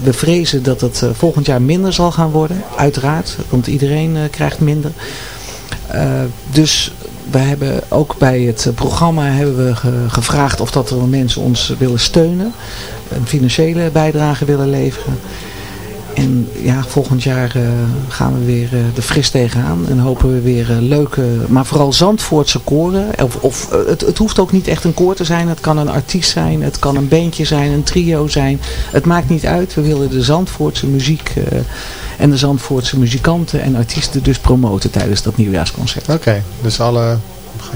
We vrezen dat het volgend jaar minder zal gaan worden. Uiteraard, want iedereen krijgt minder. Dus we hebben ook bij het programma hebben we ge- gevraagd of dat er mensen ons willen steunen. Een financiële bijdrage willen leveren. En ja, volgend jaar eh, gaan we weer eh, er fris tegenaan. En hopen we weer eh, leuke, maar vooral Zandvoortse koren. Of, of het, het hoeft ook niet echt een koor te zijn. Het kan een artiest zijn, het kan een bandje zijn, een trio zijn. Het maakt niet uit. We willen de Zandvoortse muziek en de Zandvoortse muzikanten en artiesten dus promoten tijdens dat nieuwjaarsconcert. Oké, dus alle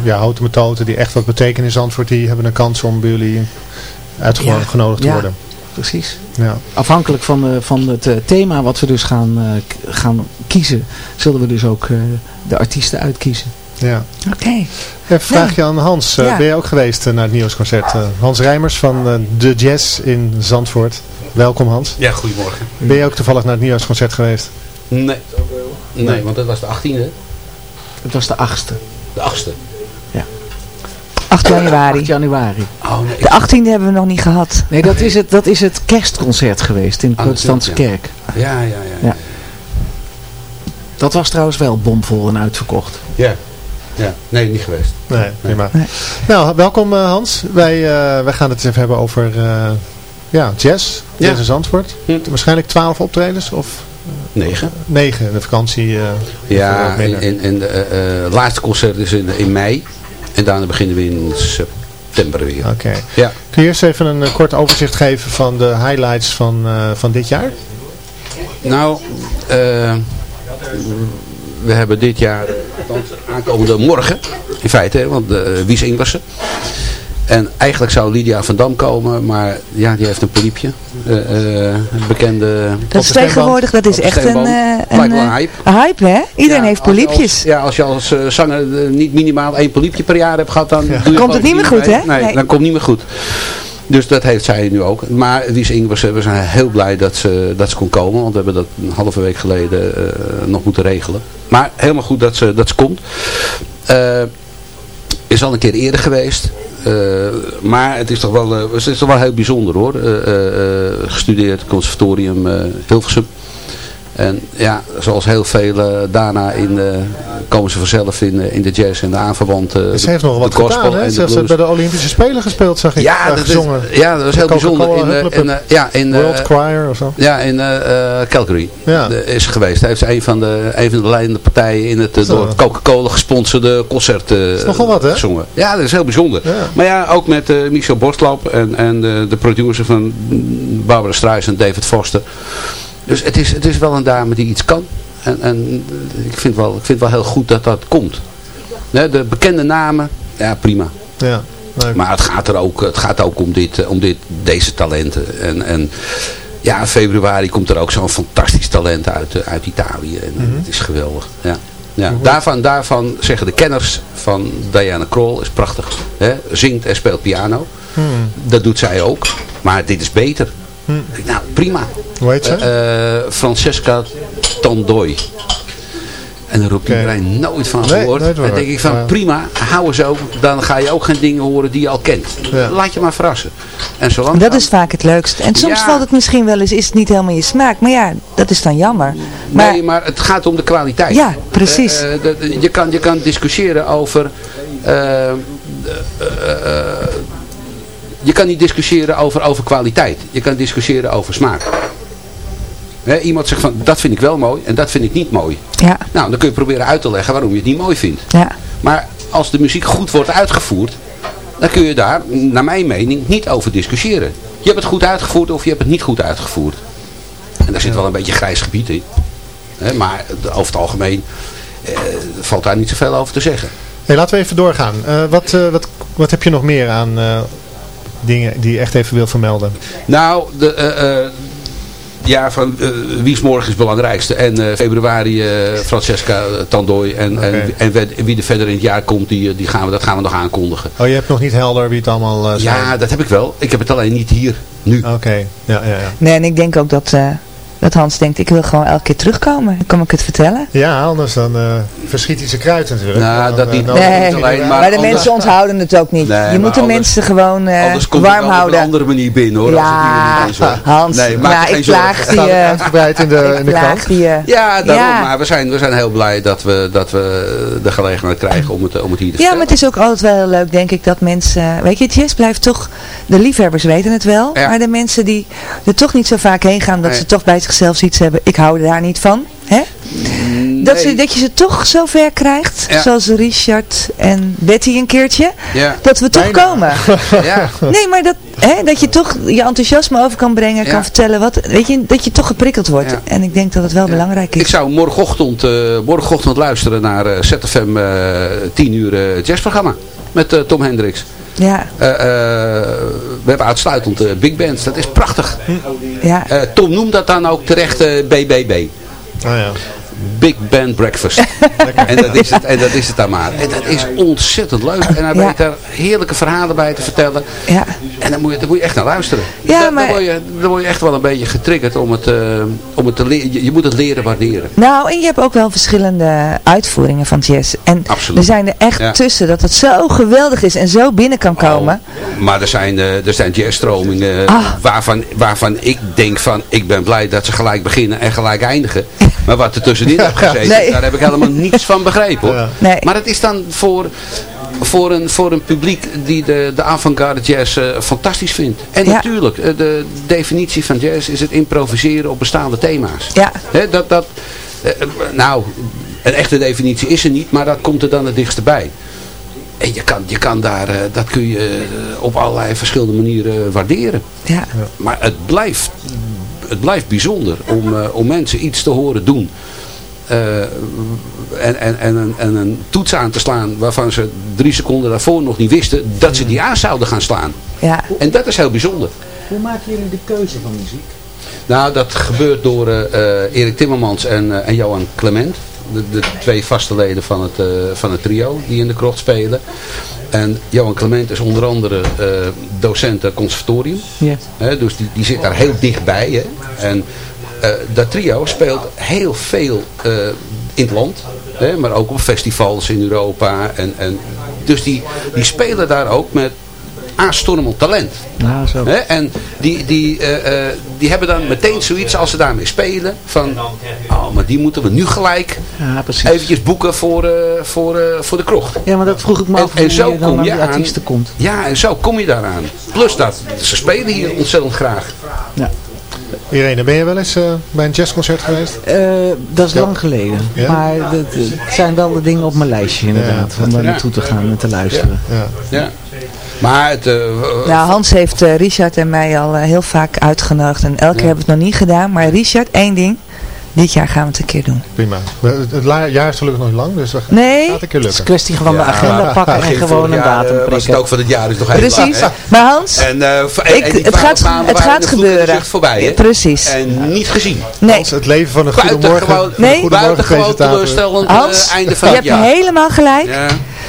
ja, houten methoden die echt wat betekenen in Zandvoort, die hebben een kans om bij jullie uitgenodigd te ja, worden. Precies. Ja. Afhankelijk van, eh, van het eh, thema wat we dus gaan, eh, gaan kiezen, zullen we dus ook eh, de artiesten uitkiezen. Ja. Oké. Even vraag je aan Hans. Ja. Ben je ook geweest naar het nieuwsconcert? Eh, Hans Rijmers van eh, De Jazz in Zandvoort. Welkom Hans. Ja, goedemorgen. Ben je ook toevallig naar het nieuwsconcert geweest? Nee. Nee, want dat was de 18e. Het was de 8e. De 8e. 8 januari. 8 januari. Oh, nee. De 18e hebben we nog niet gehad. Nee, dat is het, dat is het kerstconcert geweest in de protestantse natuurlijk, kerk. Ja, ja, ja. Ja. Dat was trouwens wel bomvol en uitverkocht. Ja. Ja, nee, niet geweest. Nee, prima. Nou, welkom eh, Hans. Wij, eh, wij gaan het eens even hebben over eh, ja, jazz. Ja. Jazz in Zandvoort. Waarschijnlijk twaalf optredens of Negen. negen. De vakantie. eh, Ja, en, en, en eh, eh, het laatste concert is in, in mei. En daarna beginnen we in september weer. Oké. Ja. Kun je eerst even een eh, kort overzicht geven van de highlights van, eh, van dit jaar? Nou, eh, we hebben dit jaar, aankomende morgen, in feite, want Wies Ingwersen. En eigenlijk zou Lydia van Dam komen, maar ja, die heeft een poliepje. Eh, eh, een bekende... Dat is tegenwoordig, dat is echt een, eh, een, een hype. een hype, hè? Iedereen heeft poliepjes. als- ja, als je als zanger niet minimaal één poliepje per jaar hebt gehad, dan doe je Komt het niet meer goed, mee. hè? Nee, Nee. dan komt het niet meer goed. Dus dat heeft zij nu ook. Maar Wies Ingers, we zijn heel blij dat ze, dat ze kon komen. Want we hebben dat een halve week geleden eh, nog moeten regelen. Maar helemaal goed dat ze, dat ze komt. Eh, is al een keer eerder geweest. Eh, maar het is toch wel, eh, het is toch wel heel bijzonder hoor. Eh, gestudeerd, conservatorium Hilversum. En ja, zoals heel veel eh, daarna in, eh, komen ze vanzelf in, eh, in de jazz en de aanverwant. eh, Ze heeft nog wat gedaan, hè? Ze heeft bij de Olympische Spelen gespeeld, zag ik. Ja, dat is, gezongen. ja, dat was heel De bijzonder. In, ja, in, World Choir of zo. Ja, in Calgary is ze geweest. Hij heeft een van de, een van de leidende partijen in het door Coca-Cola gesponsorde concert is nogal wat, hè? gezongen. Ja, dat is heel bijzonder. Maar ja, ook met Michel Borstlap en, en de, de producer van Barbara Streisand en David Foster. Dus het is, het is wel een dame die iets kan. En, en ik, vind wel, ik vind wel heel goed dat dat komt. De bekende namen, ja prima. Ja. Maar het gaat er ook, het gaat ook om, dit, eh, om dit, deze talenten. En, en ja, in februari komt er ook zo'n fantastisch talent uit, eh, uit Italië. En Mhm. het is geweldig. Ja. Ja, daarvan, daarvan zeggen de kenners van Diana Kroll is prachtig. Hè? Zingt en speelt piano. Hmm. Dat doet zij ook. Maar dit is beter. Hmm. Nou, prima. Hoe heet ze? Eh, Francesca Tandoi. En daar roept iedereen nooit van Nee, gehoord. gehoord. denk ik van Ja. prima, hou eens over. Dan ga je ook geen dingen horen die je al kent. Laat je maar verrassen. En zolang Dat is vaak het leukst. En soms Ja. valt het misschien wel eens, is het niet helemaal je smaak. Maar ja, dat is dan jammer. Maar Nee, maar het gaat om de kwaliteit. Ja, precies. Eh, eh, dat- je, kan, je kan discussiëren over... eh, je kan niet discussiëren over, over kwaliteit. Je kan discussiëren over smaak. Hè, iemand zegt van, dat vind ik wel mooi en dat vind ik niet mooi. Ja. Nou, dan kun je proberen uit te leggen waarom je het niet mooi vindt. Ja. Maar als de muziek goed wordt uitgevoerd, dan kun je daar, naar mijn mening, niet over discussiëren. Je hebt het goed uitgevoerd of je hebt het niet goed uitgevoerd. En daar zit wel een beetje grijs gebied in. Hè, maar over het algemeen eh, valt daar niet zoveel over te zeggen. Hey, laten we even doorgaan. Eh, wat, eh, wat, wat heb je nog meer aan eh, dingen die je echt even wil vermelden? Nou, de, eh, eh, ja, van eh, wie is morgen is het belangrijkste. En eh, februari eh, Francesca Tandoi. En, en, en wie- er verder in het jaar komt, die, die gaan we, dat gaan we nog aankondigen. Oh, je hebt nog niet helder wie het allemaal zijn? Ja, dat heb ik wel. Ik heb het alleen niet hier, nu. Oké, ja, ja, ja. Nee, en ik denk ook dat, eh, dat Hans denkt, ik wil gewoon elke keer terugkomen. Dan kan ik het vertellen. Ja, anders dan eh, verschiet hij zijn kruid natuurlijk. Nou, Dan, dat eh, niet. Nee, niet alleen, maar maar de anders- mensen onthouden het ook niet. Nee, je moet de anders- mensen gewoon eh, Anders komt warm het wel op houden. een andere manier binnen hoor. als het Ja, niet hoor. Hans, nee, maak nou, ik zorgen. plaag die, uitgebreid in de, ik in de plaag krant. die, Ja, daarom. Ja. Maar we zijn, we zijn heel blij dat we, dat we de gelegenheid krijgen om het, om het hier te Ja, maar het is ook altijd wel heel leuk, denk ik, dat mensen... Weet je, het jazz blijft toch... De liefhebbers weten het wel. Ja. Maar de mensen die er toch niet zo vaak heen gaan... dat Nee. ze toch bij zichzelf iets hebben... Ik hou daar niet van. Hè? Dat, ze, dat je ze toch zo ver krijgt. Ja. Zoals Richard en Betty een keertje. Ja. Dat we toch komen. *laughs* Ja. Nee, maar dat, hè, dat je toch je enthousiasme over kan brengen. Kan vertellen. Wat, weet je, dat je toch geprikkeld wordt. En ik denk dat het wel belangrijk is. Ik zou morgenochtend, eh, morgenochtend luisteren naar eh, ZFM eh 10 uur jazzprogramma. Met Tom Hendricks. Ja, Eh, eh, we hebben uitsluitend eh, big bands. Dat is prachtig. ja. Eh, Tom noemt dat dan ook terecht eh, BBB. Oh ja. Big Band Breakfast. en, dat is het, en dat is het dan maar. En dat is ontzettend leuk. En hij weet daar heerlijke verhalen bij te vertellen. Ja. En dan moet je, daar moet je echt naar luisteren. Ja, Dan- maar- dan, word je, dan word je echt wel een beetje getriggerd om het, eh, om het te leren. Je, je moet het leren waarderen. Nou, en je hebt ook wel verschillende uitvoeringen van jazz. En Absoluut. er zijn er echt Ja. tussen dat het zo geweldig is en zo binnen kan komen. Maar er zijn, eh, er zijn jazzstromingen Ah. waarvan, waarvan ik denk van... Ik ben blij dat ze gelijk beginnen en gelijk eindigen. *laughs* Maar wat er gezeten, Nee. daar heb ik helemaal niets van begrepen. Hoor. Nee. Maar het is dan voor, voor, een, voor een publiek die de, de avant-garde jazz eh, fantastisch vindt. En Ja. natuurlijk, eh, de definitie van jazz is het improviseren op bestaande thema's. Ja. Dat, dat, eh, nou, een echte definitie is er niet, maar dat komt er dan het dichtst bij. En je kan, je kan daar, dat kun je op allerlei verschillende manieren waarderen. Ja. Maar het blijft, het blijft bijzonder om, om mensen iets te horen doen. Eh, en, en, en, een, en een toets aan te slaan waarvan ze drie seconden daarvoor nog niet wisten dat ze die aan zouden gaan slaan. Ja. En dat is heel bijzonder. Hoe maken jullie de keuze van muziek? Nou, dat gebeurt door eh, eh, Erik Timmermans en, eh, en Johan Clement. De, de twee vaste leden van het, eh, van het trio die in de krocht spelen. En Johan Clement is onder andere eh, docent eh, conservatorium. Ja. Hè, dus die, die zit daar heel dichtbij. Hè. En eh, dat trio speelt heel veel eh, in het land. Hè, maar ook op festivals in Europa. En, en, dus die, die spelen daar ook met aanstormend talent. Ja, zo. Hè? En die, die, eh, die hebben dan meteen zoiets als ze daarmee spelen. Van, oh, maar die moeten we nu gelijk Ja, eventjes boeken voor, voor, voor de krocht. Ja, maar dat vroeg ik me En, af en hoe zo je kom aan. komt. Ja, en zo kom je daaraan. Plus dat, ze spelen hier ontzettend graag. Ja. Irene, ben je wel eens eh, bij een jazzconcert geweest? Eh, dat is Ja. lang geleden. Ja? Maar het, het zijn wel de dingen op mijn lijstje inderdaad. Ja. Om daar naartoe te gaan en te luisteren. Ja. Ja. Maar het... eh, Nou, Hans heeft eh, Richard en mij al eh, heel vaak uitgenodigd. En elke keer hebben we het nog niet gedaan. Maar Richard, één ding. Dit jaar gaan we het een keer doen. Prima. Het, jaar is gelukkig nog niet lang, dus we Nee. gaat een keer Het is lukken. een kwestie van de agenda pakken en gewoon een jaar, datum eh, was het prikken. ook van het jaar, is nog heel Precies. lang, hè? Maar Hans, En, eh, Ik- en het gaat- 12 maanden het gaat gebeuren. voorbij, hè? Precies. En niet gezien. nee. Hans, het leven van een goedemorgen, Nee. goedemorgen buitengewoon teleurstellend eh, Hans, einde je van het hebt jaar. helemaal gelijk.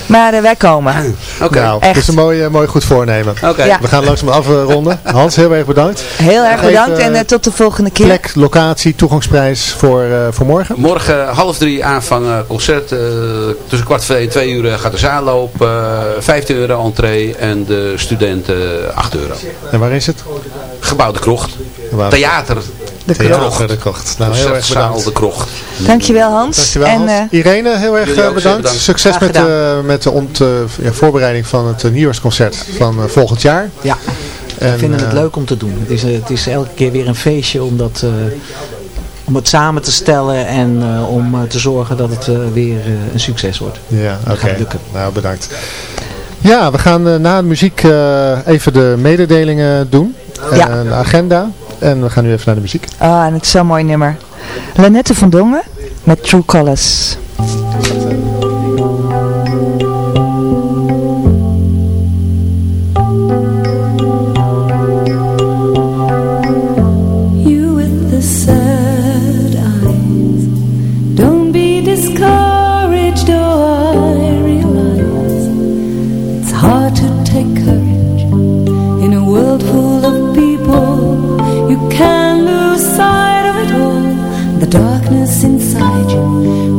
Maar eh, wij komen. oké. Nou, Echt. het is een mooi, mooi goed voornemen. Oké. Ja. We gaan langzaam afronden. Hans, heel erg bedankt. Heel erg Even, bedankt en eh, tot de volgende keer. Plek, locatie, toegangsprijs voor, eh, voor morgen. Morgen half drie aanvang eh, concert. eh, tussen kwart voor één, twee uur eh, gaat de zaal open. eh 15 euro entree en de studenten 8 euro. En waar is het? Gebouw de Krocht. Theater De krocht. de Krocht. Nou, heel erg bedankt. de Krocht. Dankjewel Hans. Dankjewel en Hans. eh, Irene, heel erg eh, bedankt. bedankt. Succes met, gedaan. eh, met de ont, ja, voorbereiding van het uh, nieuwjaarsconcert van eh, volgend jaar. Ja, En, we vinden het leuk om te doen. Het is, het is elke keer weer een feestje om, dat, eh, om het samen te stellen en eh, om te zorgen dat het eh, weer eh, een succes wordt. Ja, Dat oké. lukken. Nou, bedankt. Ja, we gaan na de muziek eh, even de mededelingen doen. Ja. En de agenda. En we gaan nu even naar de muziek. ah, en het is zo'n mooi nummer. Lanette van Dongen met True Colors. Darkness inside you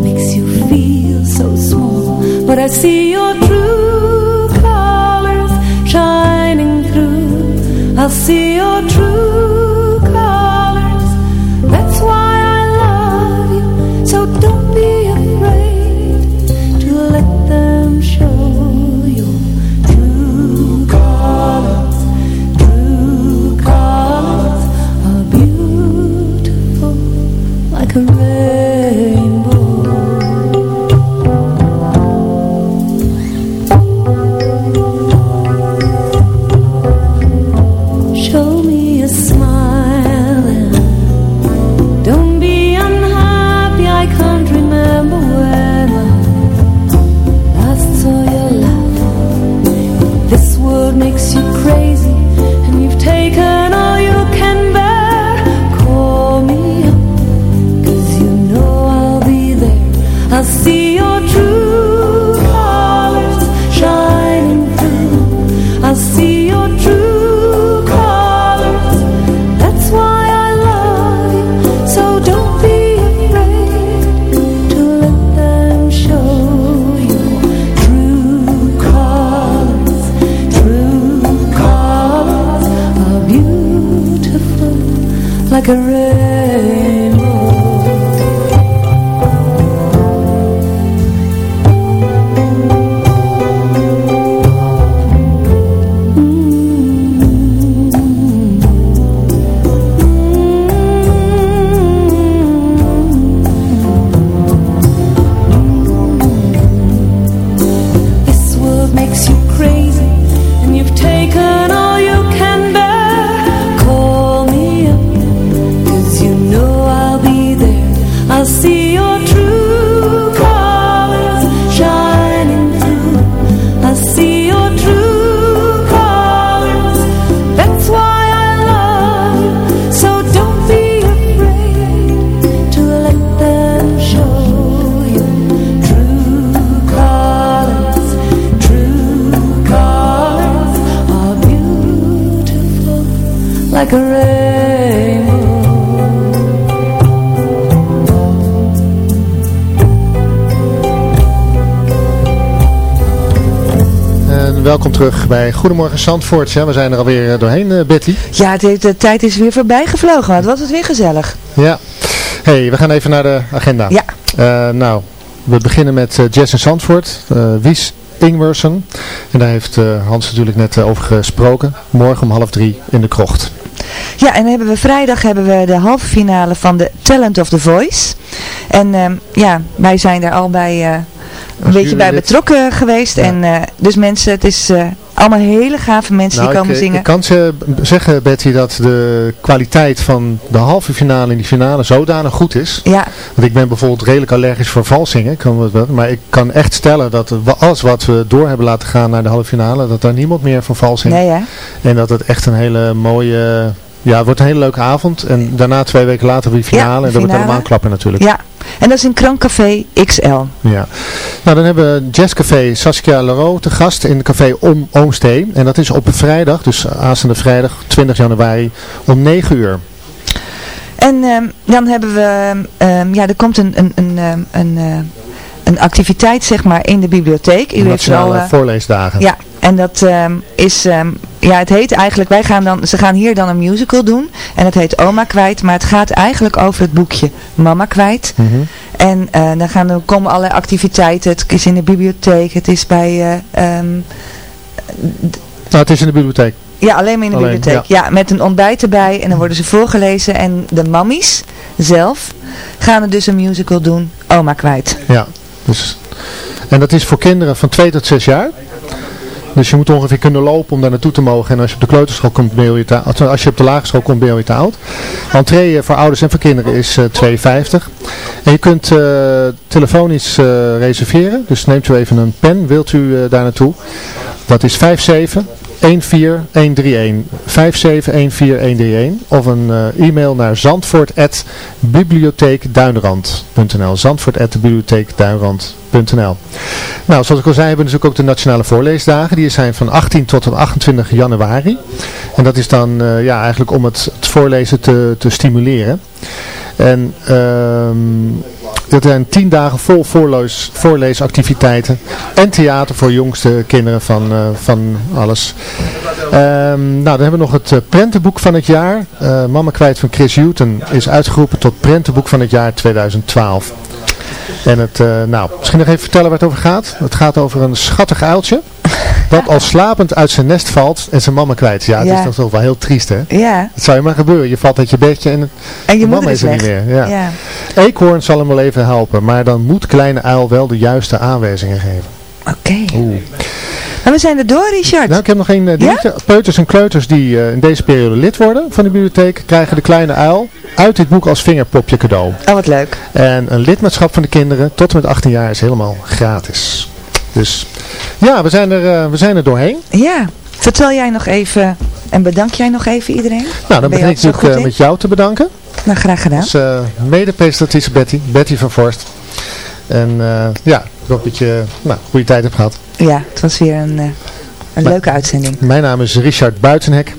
makes you feel so small. But I see your true colors shining through. I'll see your true terug bij Goedemorgen Zandvoort. Ja, we zijn er alweer eh, doorheen, eh, Betty. Ja, de, de tijd is weer voorbij gevlogen. Wat was het weer gezellig. Ja. hey, we gaan even naar de agenda. Ja. Eh, nou, we beginnen met eh, Jazz in Zandvoort. Wies Ingwersen. En daar heeft Hans natuurlijk net over gesproken. Morgen om half drie in de krocht. Ja, en hebben we vrijdag hebben we de halve finale van de Talent of the Voice. En ehm, ja, wij zijn daar al bij een beetje bij betrokken geweest. En eh, dus mensen, het is eh, allemaal hele gave mensen die Nou, komen ik, zingen. ik kan ze zeggen, Betty, dat de kwaliteit van de halve finale en die finale zodanig goed is. Ja. Want ik ben bijvoorbeeld redelijk allergisch voor valzingen, kan wel, maar ik kan echt stellen dat alles wat we door hebben laten gaan naar de halve finale, dat daar niemand meer van vals zingt. Nee? En dat het echt een hele mooie, ja, het wordt een hele leuke avond. En daarna twee weken later weer finale. Ja, en dat wordt finale. helemaal klappen natuurlijk. Ja, en dat is in Krankcafé XL. Ja. Nou, dan hebben we Jazzcafé Saskia Leroux te gast in het café Om Oomstee. En dat is op vrijdag, dus aanstaande vrijdag 20 januari om 9 uur. En ehm, dan hebben we, ehm, ja, er komt een, een, een, ehm, een, eh, een activiteit zeg maar in de bibliotheek. U heeft eh, voorleesdagen. Ja, en dat ehm, is, ehm, ja het heet eigenlijk, wij gaan dan, ze gaan hier dan een musical doen. En het heet Oma Kwijt, maar het gaat eigenlijk over het boekje Mama Kwijt. Mhm. En eh, dan gaan er komen allerlei activiteiten. Het is in de bibliotheek, het is bij, eh, ehm, Nou, het is in de bibliotheek. ja alleen maar in de Alleen, bibliotheek. Ja. met een ontbijt erbij en dan worden ze voorgelezen. En de mammies zelf gaan er dus een musical doen, Oma Kwijt. Ja, dus, en dat is voor kinderen van 2 tot 6 jaar. Dus je moet ongeveer kunnen lopen om daar naartoe te mogen. En als je op de kleuterschool komt, ben je te, als- je op de lagere school komt, ben je te oud. Entree eh, voor ouders en voor kinderen is eh 2,50. En je kunt eh, telefonisch eh, reserveren. Dus neemt u even een pen, wilt u eh, daar naartoe. Dat is 57 14131. 5714131. Of een eh, e-mail naar zandvoort.bibliotheekduinrand.nl Zandvoort.bibliotheekduinrand.nl Nou, zoals ik al zei, hebben we natuurlijk ook de Nationale Voorleesdagen. Die zijn van 18 tot en 28 januari. En dat is dan eh, ja, eigenlijk om het, het voorlezen te, te stimuleren. En ehm er zijn tien dagen vol voorlees, voorleesactiviteiten en theater voor jongste kinderen van, eh, van alles. Ehm, nou, dan hebben we nog het eh, prentenboek van het jaar. Eh, Mama kwijt van Chris Houghton is uitgeroepen tot prentenboek van het jaar 2012. En het, nou, misschien nog even vertellen waar het over gaat. Het gaat over een schattig uiltje. *laughs* Dat al slapend uit zijn nest valt en zijn mama kwijt. Ja, het Ja. is toch toch wel heel triest hè. Ja. Het zou je maar gebeuren. Je valt uit je bedje en, En je mama is er niet meer. Ja. Ja. Eekhoorn zal hem wel even helpen, maar dan moet kleine uil wel de juiste aanwijzingen geven. Oké. Maar we zijn er door, Richard. Nou, ik heb nog één eh, dingetje. Peuters en kleuters die eh, in deze periode lid worden van de bibliotheek, krijgen de kleine uil uit dit boek als vingerpopje cadeau. Oh, wat leuk. En een lidmaatschap van de kinderen tot en met 18 jaar is helemaal gratis. Dus ja, we zijn er, eh, we zijn er doorheen. Ja. Vertel jij nog even en bedank jij nog even iedereen? Nou, dan Ben begin ik natuurlijk eh, in? met jou te bedanken. Nou, graag gedaan. Als uh, mede-presentatrice Betty, Betty van Forst. En eh, ja, ik hoop dat je nou, een goede tijd hebt gehad. Ja, het was weer een, eh, een leuke uitzending. Mijn naam is Richard Buitenhek.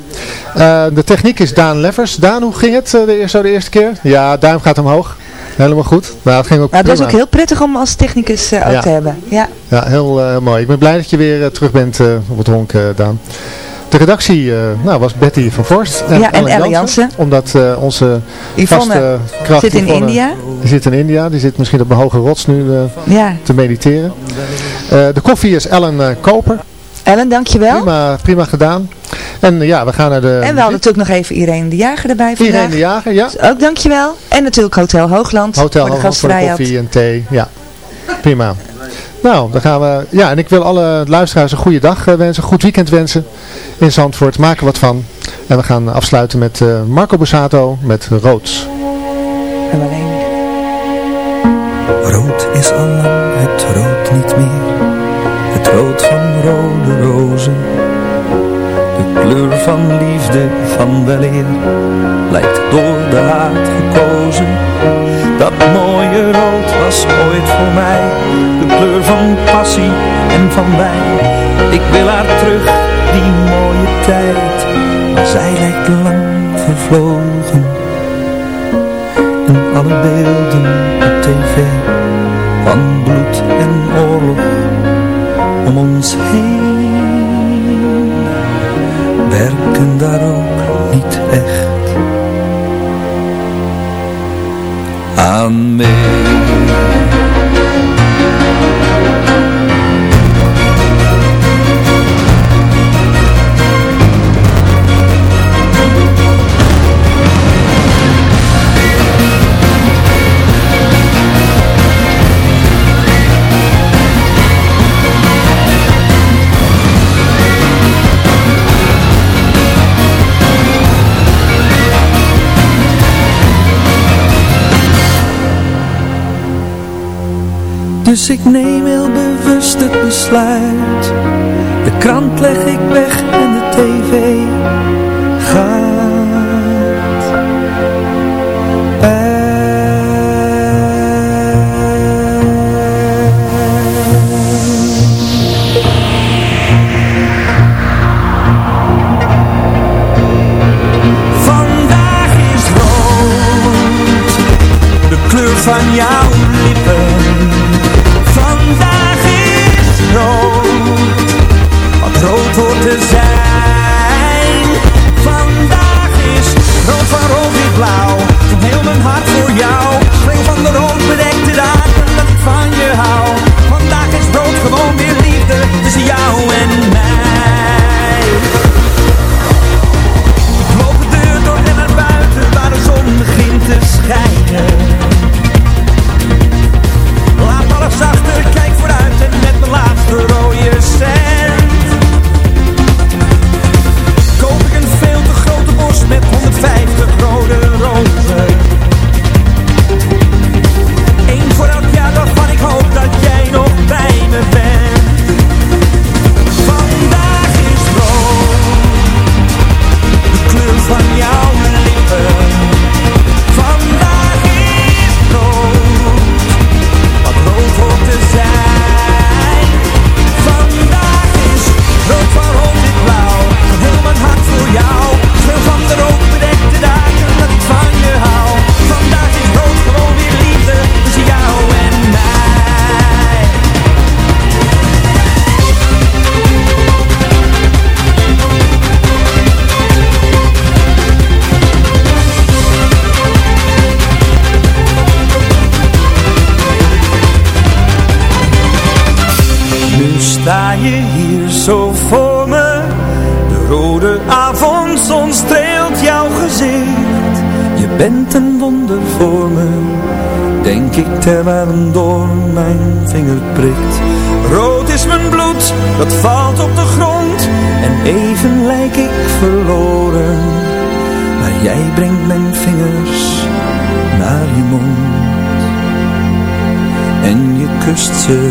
Eh, de techniek is Daan Leffers. Daan, hoe ging het eh, de, eerste, zo de eerste keer? Ja, duim gaat omhoog. Helemaal goed. Nou, het ging ook prima. ook heel prettig om als technicus eh, ook Ja. te hebben. Ja. Ja, heel eh, mooi. Ik ben blij dat je weer eh, terug bent op het honk, Daan. De redactie nou, was Betty van Vorst Ja, en Elle Jansen. Omdat onze Yvonne vaste kracht zit in Yvonne, India. Die zit in India. Die zit misschien op een hoge rots nu Ja. te mediteren. De koffie is Ellen Koper. Ellen, dankjewel. Prima, prima gedaan. En eh, ja, we gaan naar de... En we hadden natuurlijk nog even Irene de Jager erbij vandaag. Irene de Jager, ja. Dus ook dankjewel. En natuurlijk Hotel Hoogland Hotel voor Hoogland voor de koffie en thee. Ja, prima. Nou, dan gaan we... Ja, en ik wil alle luisteraars een goede dag eh, wensen. Een goed weekend wensen in Zandvoort. Maak er wat van. En we gaan afsluiten met eh, Marco Borsato met Roods. Rood is al lang het rood niet meer, het rood van rode rozen. De kleur van liefde, van weleer, lijkt door de haat gekozen. Dat mooie rood was ooit voor mij, de kleur van passie en van wijn. Ik wil haar terug, die mooie tijd, maar zij lijkt lang vervlogen.